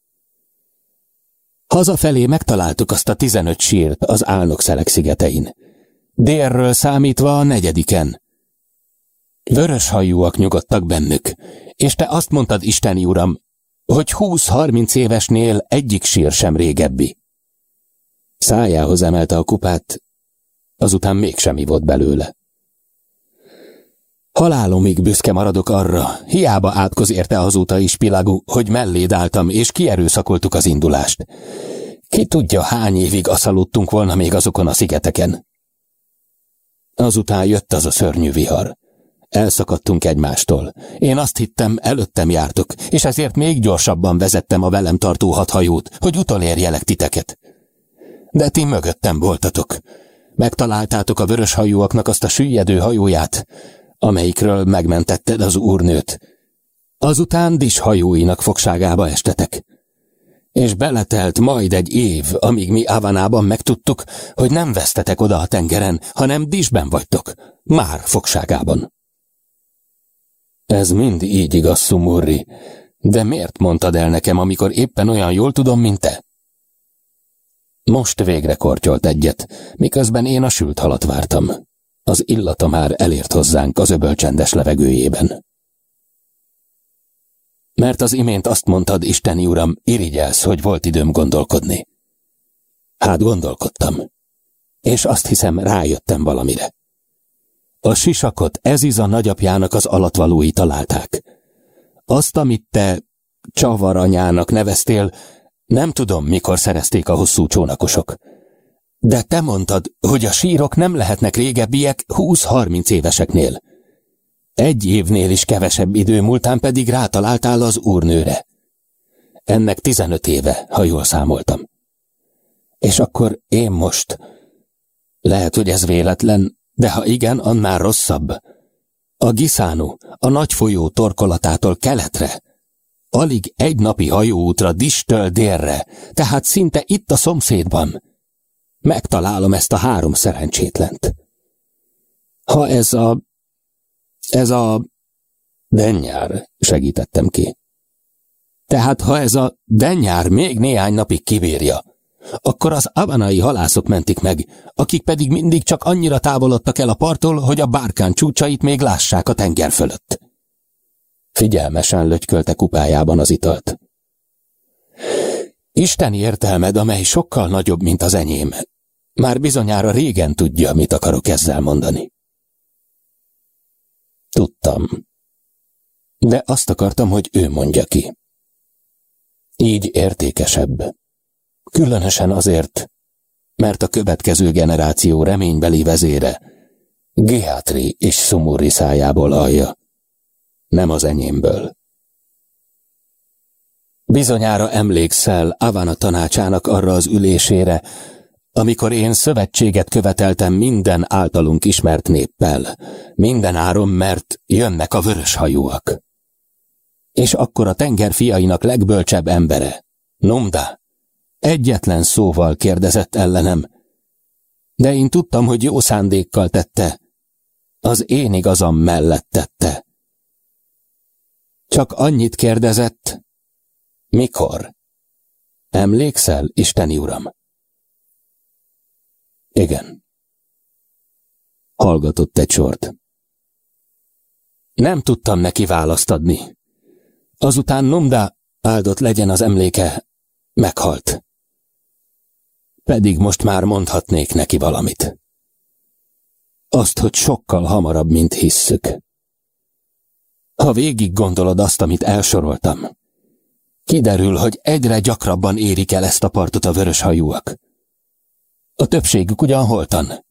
Hazafelé megtaláltuk azt a tizenöt sírt az Álnokszelek szigetein. Délről számítva a negyediken. Vörös hajúak nyugodtak bennük, és te azt mondtad, Isteni Uram, hogy húsz-harminc évesnél egyik sír sem régebbi. Szájához emelte a kupát, azután mégsem ivott belőle. Halálomig büszke maradok arra, hiába átkoz érte azóta is Pilagú, hogy melléd álltam, és kierőszakoltuk az indulást. Ki tudja, hány évig aszaludtunk volna még azokon a szigeteken. Azután jött az a szörnyű vihar. Elszakadtunk egymástól. Én azt hittem, előttem jártok, és ezért még gyorsabban vezettem a velem tartó hat hajót, hogy utolérjelek titeket. De ti mögöttem voltatok. Megtaláltátok a vörös hajóaknak azt a süllyedő hajóját, amelyikről megmentetted az úrnőt. Azután Dis hajóinak fogságába estetek. És beletelt majd egy év, amíg mi Avanában megtudtuk, hogy nem vesztetek oda a tengeren, hanem Disben vagytok, már fogságában. Ez mind így igaz, Szumurri, de miért mondtad el nekem, amikor éppen olyan jól tudom, mint te? Most végre kortyolt egyet, miközben én a sült halat vártam. Az illata már elért hozzánk az öböl csendes levegőjében. Mert az imént azt mondtad, Isteni Uram, irigyelsz, hogy volt időm gondolkodni. Hát gondolkodtam. És azt hiszem, rájöttem valamire. A sisakot Eziza nagyapjának az alatvalói találták. Azt, amit te csavaranyának neveztél, nem tudom, mikor szerezték a hosszú csónakosok. De te mondtad, hogy a sírok nem lehetnek régebbiek 20-30 éveseknél. Egy évnél is kevesebb idő múltán pedig rátaláltál az úrnőre. Ennek 15 éve, ha jól számoltam. És akkor én most... Lehet, hogy ez véletlen, de ha igen, annál rosszabb. A Giszánu, a nagy folyó torkolatától keletre, alig egy napi hajóútra Distől délre, tehát szinte itt a szomszédban. Megtalálom ezt a három szerencsétlent. Ha ez a... ez a... Dennyár, segítettem ki. Tehát ha ez a Dennyár még néhány napig kibírja, akkor az avanai halászok mentik meg, akik pedig mindig csak annyira távolodtak el a parttól, hogy a bárkán csúcsait még lássák a tenger fölött. Figyelmesen lötykölte kupájában az italt. Isteni értelmed, amely sokkal nagyobb, mint az enyém. Már bizonyára régen tudja, mit akarok ezzel mondani. Tudtam. De azt akartam, hogy ő mondja ki. Így értékesebb. Különösen azért, mert a következő generáció reménybeli vezére Gehatri és Sumuri szájából alja, nem az enyémből. Bizonyára emlékszel Avana tanácsának arra az ülésére, amikor én szövetséget követeltem minden általunk ismert néppel, minden áron, mert jönnek a vörös hajóak. És akkor a tenger fiainak legbölcsebb embere, Nomda, Egyetlen szóval kérdezett ellenem, de én tudtam, hogy jó szándékkal tette. Az én igazam mellett tette. Csak annyit kérdezett, mikor? Emlékszel, Isteni Uram? Igen. Hallgatott egy sort. Nem tudtam neki választ adni. Azután Numda, áldott legyen az emléke, meghalt pedig most már mondhatnék neki valamit. Azt, hogy sokkal hamarabb, mint hisszük. Ha végig gondolod azt, amit elsoroltam, kiderül, hogy egyre gyakrabban érik el ezt a partot a vörös hajúak. A többségük ugyan holtan,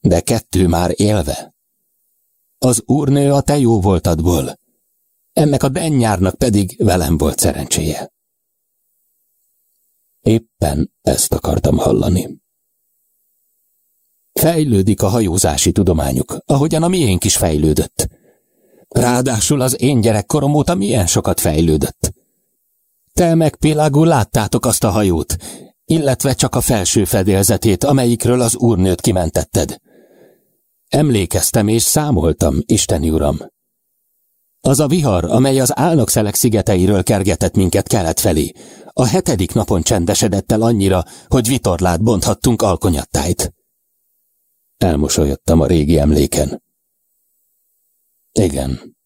de kettő már élve. Az úrnő a te jó voltadból, ennek a dennyárnak pedig velem volt szerencséje. Éppen ezt akartam hallani. Fejlődik a hajózási tudományuk, ahogyan a miénk is fejlődött. Ráadásul az én gyerekkorom óta milyen sokat fejlődött. Te meg Pilágú láttátok azt a hajót, illetve csak a felső fedélzetét, amelyikről az úrnőt kimentetted. Emlékeztem és számoltam, Isteni Uram. Az a vihar, amely az álnokszelek szigeteiről kergetett minket kelet felé. A hetedik napon csendesedett el annyira, hogy vitorlát bonthattunk alkonyattájt. Elmosolyodtam a régi emléken. Igen,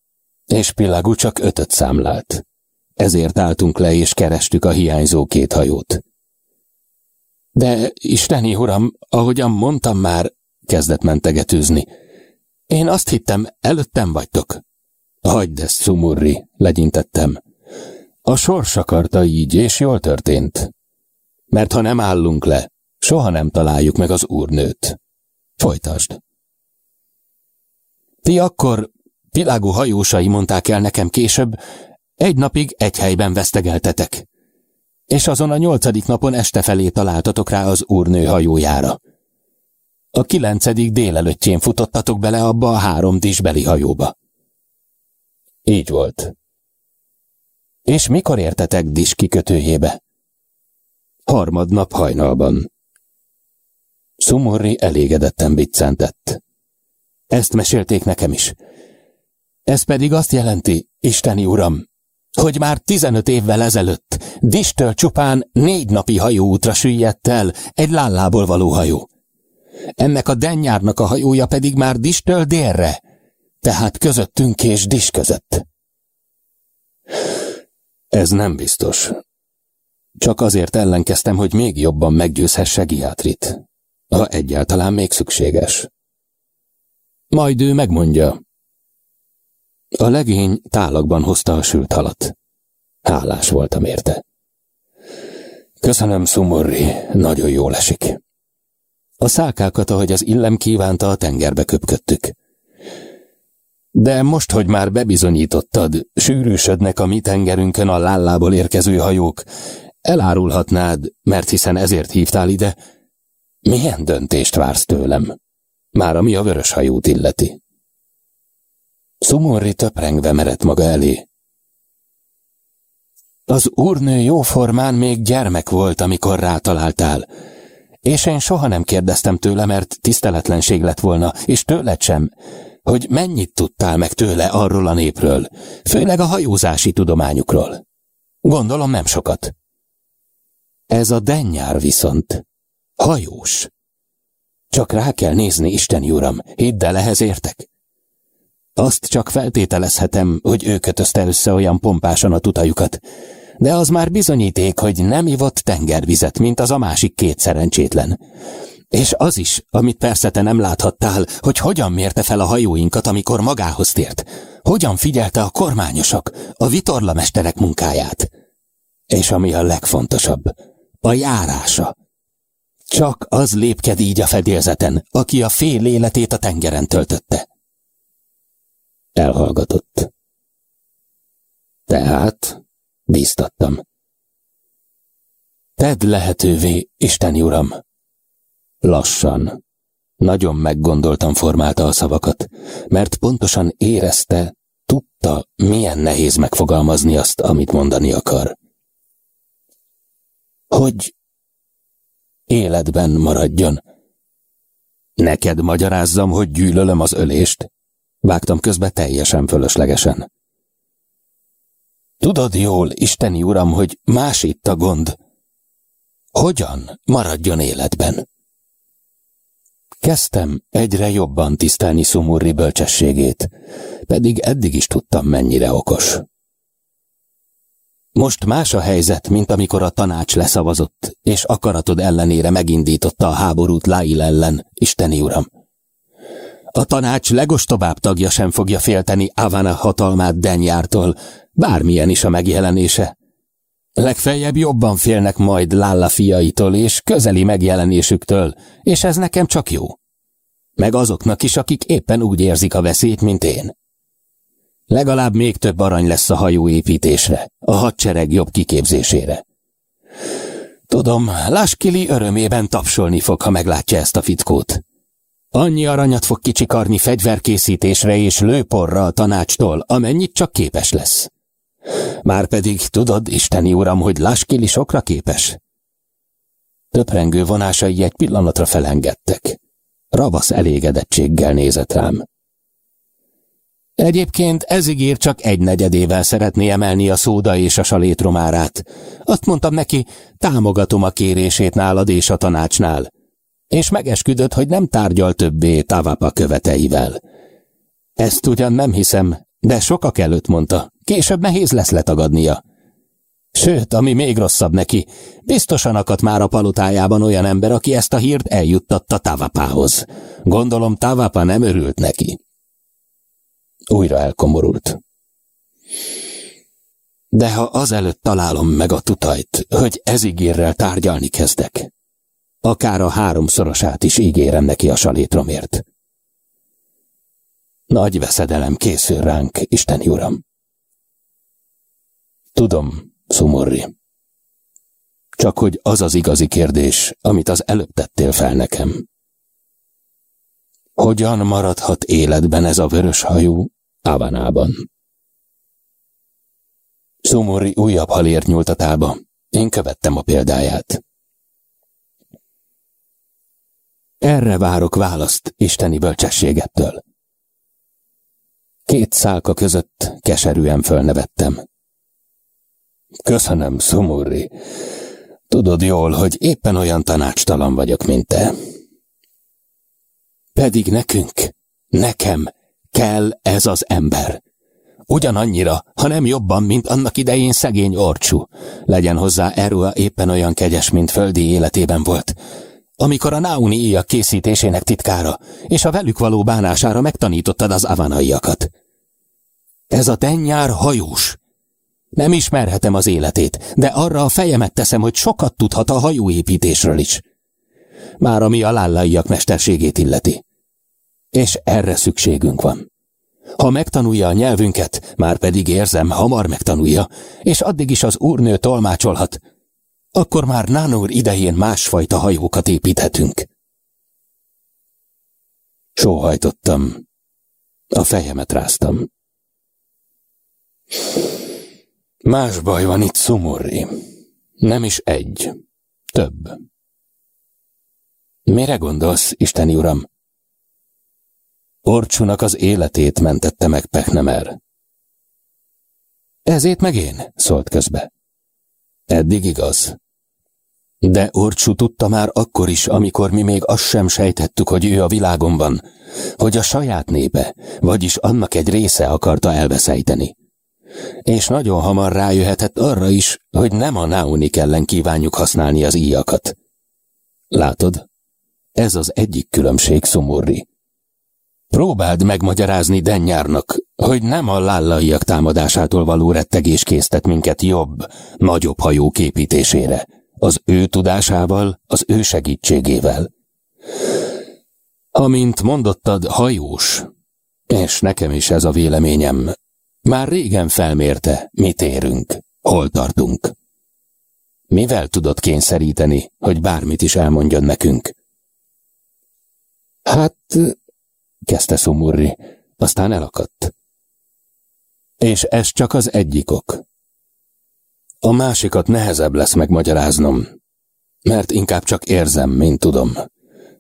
és Pillagú csak ötöt számlált. Ezért álltunk le és kerestük a hiányzó két hajót. De, isteni uram, ahogyan mondtam már, kezdett mentegetőzni. Én azt hittem, előttem vagytok. Hagyd ezt, Szumurri, legyintettem. A sors akarta így, és jól történt. Mert ha nem állunk le, soha nem találjuk meg az úrnőt. Folytasd. Ti akkor, világú hajósai mondták el nekem később, egy napig egy helyben vesztegeltetek. És azon a nyolcadik napon este felé találtatok rá az úrnő hajójára. A kilencedik délelőttjén futottatok bele abba a három disbeli hajóba. Így volt. És mikor értetek Dis kikötőjébe? Harmadnap hajnalban. Szumorri elégedetten biccentett. Ezt mesélték nekem is. Ez pedig azt jelenti, Isteni Uram, hogy már tizenöt évvel ezelőtt Distől csupán négy napi hajóútra süllyedt el egy lállából való hajó. Ennek a dennyárnak a hajója pedig már Distől délre, tehát közöttünk és Dis között. Ez nem biztos. Csak azért ellenkeztem, hogy még jobban meggyőzhesse Giátrit, ha egyáltalán még szükséges. Majd ő megmondja. A legény tálakban hozta a sült halat. Hálás voltam érte. Köszönöm, Szumorri, nagyon jól esik. A szálkákat, ahogy az illem kívánta, a tengerbe köpködtük. De most, hogy már bebizonyítottad, sűrűsödnek a mi tengerünkön a lállából érkező hajók, elárulhatnád, mert hiszen ezért hívtál ide, milyen döntést vársz tőlem? Már ami a vörös hajót illeti. Szumorri töprengve merett maga elé. Az úrnő jóformán még gyermek volt, amikor rátaláltál, és én soha nem kérdeztem tőle, mert tiszteletlenség lett volna, és tőled sem, hogy mennyit tudtál meg tőle arról a népről, főleg a hajózási tudományukról. Gondolom nem sokat. Ez a dennyár viszont hajós. Csak rá kell nézni, Isten uram, hidd el, ehhez értek. Azt csak feltételezhetem, hogy ő kötözte össze olyan pompásan a tutajukat, de az már bizonyíték, hogy nem ivott tengervizet, mint az a másik két szerencsétlen. És az is, amit persze te nem láthattál, hogy hogyan mérte fel a hajóinkat, amikor magához tért. Hogyan figyelte a kormányosok, a vitorlamesterek munkáját. És ami a legfontosabb, a járása. Csak az lépked így a fedélzeten, aki a fél életét a tengeren töltötte. Elhallgatott. Tehát, bíztattam. Tedd lehetővé, Isteni Uram, Lassan, nagyon meggondoltan formálta a szavakat, mert pontosan érezte, tudta, milyen nehéz megfogalmazni azt, amit mondani akar. Hogy életben maradjon. Neked magyarázzam, hogy gyűlölöm az ölést. Vágtam közbe teljesen fölöslegesen. Tudod jól, Isteni Uram, hogy más itt a gond. Hogyan maradjon életben? Kezdtem egyre jobban tisztelni Szumurri bölcsességét, pedig eddig is tudtam, mennyire okos. Most más a helyzet, mint amikor a tanács leszavazott, és akaratod ellenére megindította a háborút Lail ellen, Isteni Uram. A tanács legostobább tagja sem fogja félteni Avana hatalmát Denyártól, bármilyen is a megjelenése. Legfeljebb jobban félnek majd Lalla fiaitól és közeli megjelenésüktől, és ez nekem csak jó. Meg azoknak is, akik éppen úgy érzik a veszélyt, mint én. Legalább még több arany lesz a hajóépítésre, a hadsereg jobb kiképzésére. Tudom, Laskili örömében tapsolni fog, ha meglátja ezt a fitkót. Annyi aranyat fog kicsikarni fegyverkészítésre és lőporra a tanácstól, amennyit csak képes lesz. Márpedig tudod, Isteni Uram, hogy Laskili sokra képes? Töprengő vonásai egy pillanatra felengedtek. Ravasz elégedettséggel nézett rám. Egyébként ez ígér csak egy negyedével szeretné emelni a szóda és a salétromárát. Azt mondtam neki, támogatom a kérését nálad és a tanácsnál. És megesküdött, hogy nem tárgyal többé Tavapa követeivel. Ezt ugyan nem hiszem, de sokak előtt mondta, később nehéz lesz letagadnia. Sőt, ami még rosszabb neki, biztosan akadt már a palotájában olyan ember, aki ezt a hírt eljuttatta Tavapához. Gondolom Tavapa nem örült neki. Újra elkomorult. De ha azelőtt találom meg a tutajt, hogy ez ígérrel tárgyalni kezdek, akár a háromszorosát is ígérem neki a salétromért. Nagy veszedelem készül ránk, Isteni Uram. Tudom, Szumorri. Csak hogy az az igazi kérdés, amit az előbb tettél fel nekem. Hogyan maradhat életben ez a vörös hajú Avanában? Szumorri újabb halért nyúltatába. Én követtem a példáját. Erre várok választ isteni bölcsességettől. Két szálka között keserűen fölnevettem. Köszönöm, Szumurri. Tudod jól, hogy éppen olyan tanácstalan vagyok, mint te. Pedig nekünk, nekem kell ez az ember. Ugyanannyira, ha nem jobban, mint annak idején szegény orcsú. Legyen hozzá Erua éppen olyan kegyes, mint földi életében volt. Amikor a Nauni készítésének titkára, és a velük való bánására megtanítottad az avanaiakat. Ez a tennyár hajós. Nem ismerhetem az életét, de arra a fejemet teszem, hogy sokat tudhat a hajóépítésről is. Már ami a lállaiak mesterségét illeti. És erre szükségünk van. Ha megtanulja a nyelvünket, már pedig érzem, hamar megtanulja, és addig is az úrnő tolmácsolhat, akkor már Nánor idején másfajta hajókat építhetünk. Sóhajtottam. A fejemet ráztam. Más baj van itt, Szumurri. Nem is egy. Több. Mire gondolsz, Isteni Uram? Orcsunak az életét mentette meg Pechnemer. Ezért meg én, szólt közbe. Eddig igaz. De Orcsú tudta már akkor is, amikor mi még azt sem sejtettük, hogy ő a világon van, hogy a saját népe, vagyis annak egy része akarta elveszejteni és nagyon hamar rájöhetett arra is, hogy nem a Naunik ellen kívánjuk használni az íjakat. Látod? Ez az egyik különbség, Szomorri. Próbáld megmagyarázni Dennyárnak, hogy nem a lállaiak támadásától való rettegés késztet minket jobb, nagyobb hajó képítésére, az ő tudásával, az ő segítségével. Amint mondottad, hajós, és nekem is ez a véleményem, már régen felmérte, mit érünk, hol tartunk. Mivel tudott kényszeríteni, hogy bármit is elmondjon nekünk? Hát, kezdte Szumurri, aztán elakadt. És ez csak az egyik ok. A másikat nehezebb lesz megmagyaráznom, mert inkább csak érzem, mint tudom,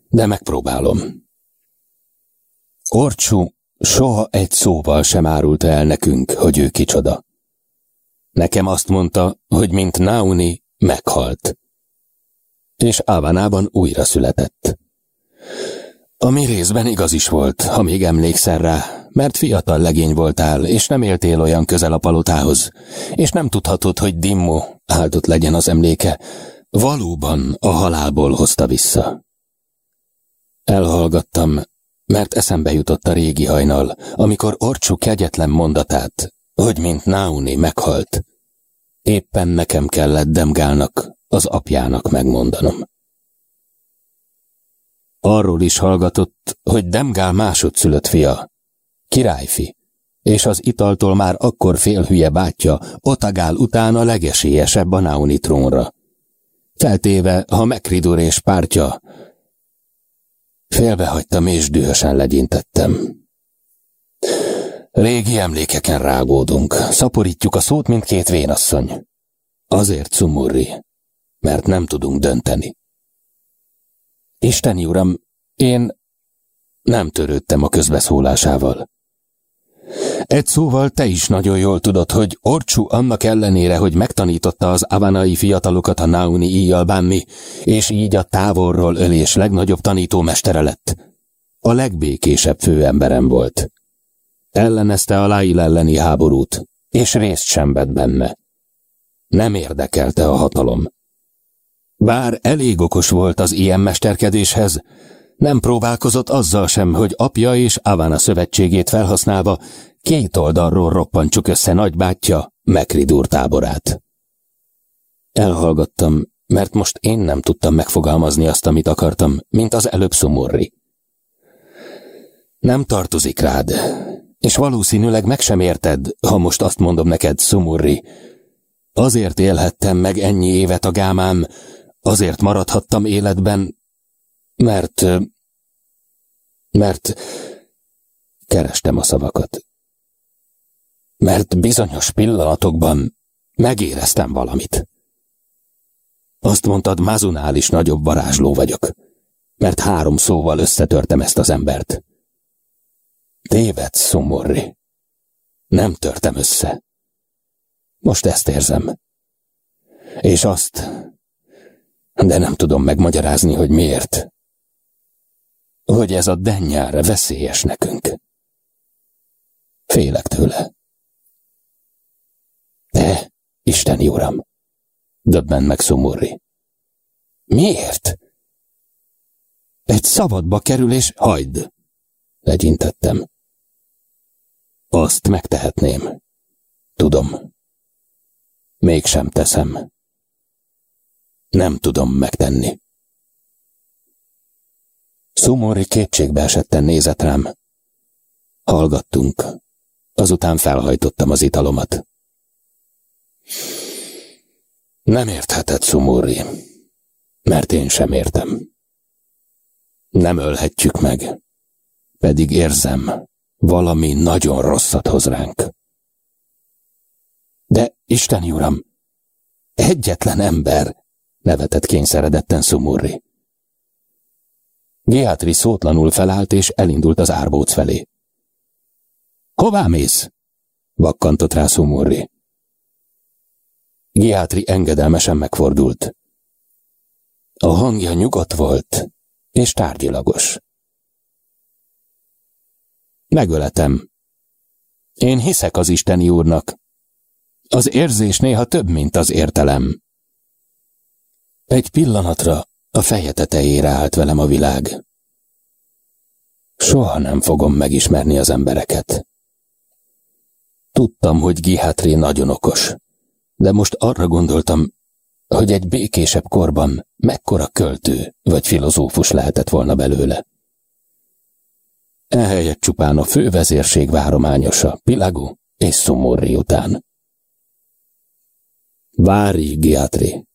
de megpróbálom. Orcsú Soha egy szóval sem árulta el nekünk, hogy ő kicsoda. Nekem azt mondta, hogy mint Nauni meghalt. És Avanában újra született. Ami részben igaz is volt, ha még emlékszel rá, mert fiatal legény voltál, és nem éltél olyan közel a palotához, és nem tudhatod, hogy Dimmo, áldott legyen az emléke, valóban a halálból hozta vissza. Elhallgattam, mert eszembe jutott a régi hajnal, amikor Orcsú kegyetlen mondatát, hogy mint Nauni meghalt. Éppen nekem kellett Demgálnak, az apjának megmondanom. Arról is hallgatott, hogy Demgál másodszülött fia, királyfi, és az italtól már akkor félhülye bátyja Otagál után a legesélyesebb a Nauni trónra. Feltéve, ha Mekridur és pártja, Félbehagytam és dühösen legyintettem. Régi emlékeken rágódunk, szaporítjuk a szót, mint két vénasszony. Azért cumurri, mert nem tudunk dönteni. Isteni uram, én nem törődtem a közbeszólásával. Egy szóval te is nagyon jól tudod, hogy Orcsú annak ellenére, hogy megtanította az avanai fiatalokat a Nauni íjjal bánni, és így a távolról ölés legnagyobb tanítómestere lett. A legbékésebb főemberem volt. Ellenezte a Lail elleni háborút, és részt sem vett benne. Nem érdekelte a hatalom. Bár elég okos volt az ilyen mesterkedéshez, nem próbálkozott azzal sem, hogy apja és Avana szövetségét felhasználva két oldalról roppantsuk össze nagybátyja Mekridur táborát. Elhallgattam, mert most én nem tudtam megfogalmazni azt, amit akartam, mint az előbb szomorri. Nem tartozik rád, és valószínűleg meg sem érted, ha most azt mondom neked, szomorri. Azért élhettem meg ennyi évet a gámám, azért maradhattam életben, mert... mert... kerestem a szavakat. Mert bizonyos pillanatokban megéreztem valamit. Azt mondtad, Mazunál is nagyobb varázsló vagyok, mert három szóval összetörtem ezt az embert. Téved, szomorri. Nem törtem össze. Most ezt érzem. És azt, de nem tudom megmagyarázni, hogy miért. Hogy ez a dennyár veszélyes nekünk. Félek tőle. Te, Isteni Uram! Döbben meg szomorri. Miért? Egy szabadba kerül és hagyd! Legyintettem. Azt megtehetném. Tudom. Mégsem teszem. Nem tudom megtenni. Szumori kétségbe esetten nézett rám. Hallgattunk. Azután felhajtottam az italomat. Nem értheted, Szumori, mert én sem értem. Nem ölhetjük meg, pedig érzem, valami nagyon rosszat hoz ránk. De, Isten uram, egyetlen ember, nevetett kényszeredetten Szumurri. Geátri szótlanul felállt és elindult az árbóc felé. Hová mész? vakkantott rá Szumurri. Geátri engedelmesen megfordult. A hangja nyugodt volt, és tárgyilagos. Megöletem. Én hiszek az Isteni úrnak. Az érzés néha több, mint az értelem. Egy pillanatra a feje tetejére állt velem a világ. Soha nem fogom megismerni az embereket. Tudtam, hogy Gihatri nagyon okos, de most arra gondoltam, hogy egy békésebb korban mekkora költő vagy filozófus lehetett volna belőle. Ehelyett csupán a fővezérség várományosa, Pilagu és Szomorri után. Várj, Giatri,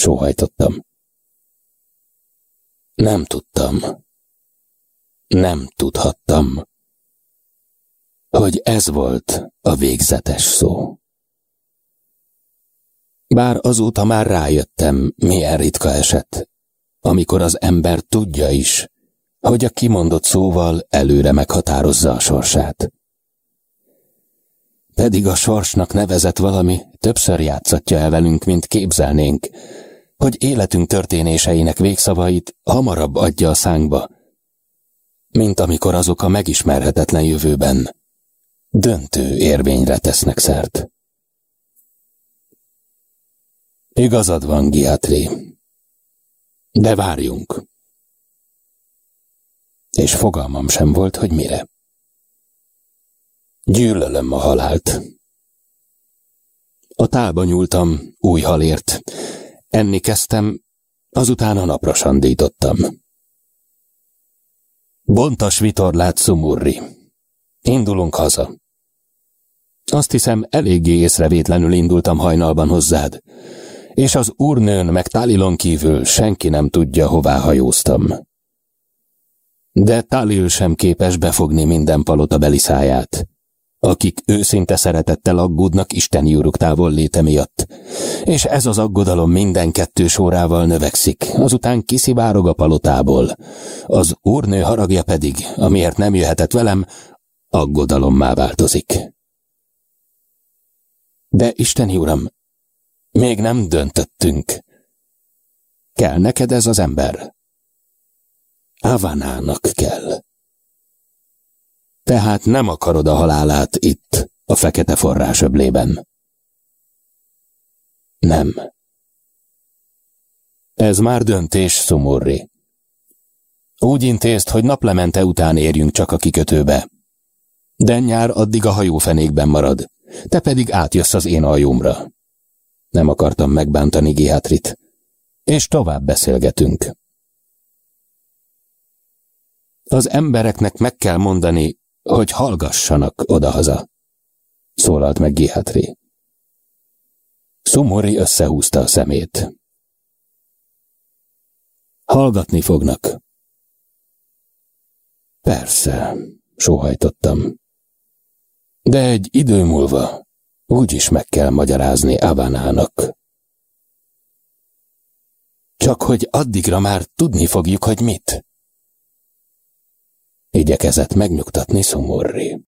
sóhajtottam. Nem tudtam. Nem tudhattam, hogy ez volt a végzetes szó. Bár azóta már rájöttem, milyen ritka eset, amikor az ember tudja is, hogy a kimondott szóval előre meghatározza a sorsát. Pedig a sorsnak nevezett valami többször játszatja el velünk, mint képzelnénk, hogy életünk történéseinek végszavait hamarabb adja a szánkba, mint amikor azok a megismerhetetlen jövőben döntő érvényre tesznek szert. Igazad van, Giatri. De várjunk és fogalmam sem volt, hogy mire. Gyűlölöm a halált. A tálba nyúltam, új halért. Enni kezdtem, azután a napra sandítottam. Bontas vitorlát szumurri. Indulunk haza. Azt hiszem, eléggé észrevétlenül indultam hajnalban hozzád, és az úrnőn meg Tálilon kívül senki nem tudja, hová hajóztam. De Talil sem képes befogni minden palota beliszáját, akik őszinte szeretettel aggódnak Isten úruk távol léte miatt. És ez az aggodalom minden kettős órával növekszik, azután kiszivárog a palotából. Az úrnő haragja pedig, amiért nem jöhetett velem, aggodalommá változik. De Isteni Uram, még nem döntöttünk. Kell neked ez az ember? Avanának kell. Tehát nem akarod a halálát itt, a fekete forrás öblében. Nem. Ez már döntés, Szumurri. Úgy intézt, hogy naplemente után érjünk csak a kikötőbe. De nyár addig a hajófenékben marad, te pedig átjössz az én hajómra. Nem akartam megbántani Giátrit, és tovább beszélgetünk. Az embereknek meg kell mondani, hogy hallgassanak odahaza, szólalt meg Gihatri. Szumori összehúzta a szemét. Hallgatni fognak. Persze, sóhajtottam. De egy idő múlva úgyis meg kell magyarázni Avanának. Csak hogy addigra már tudni fogjuk, hogy mit. Igyekezett megnyugtatni Szomorri.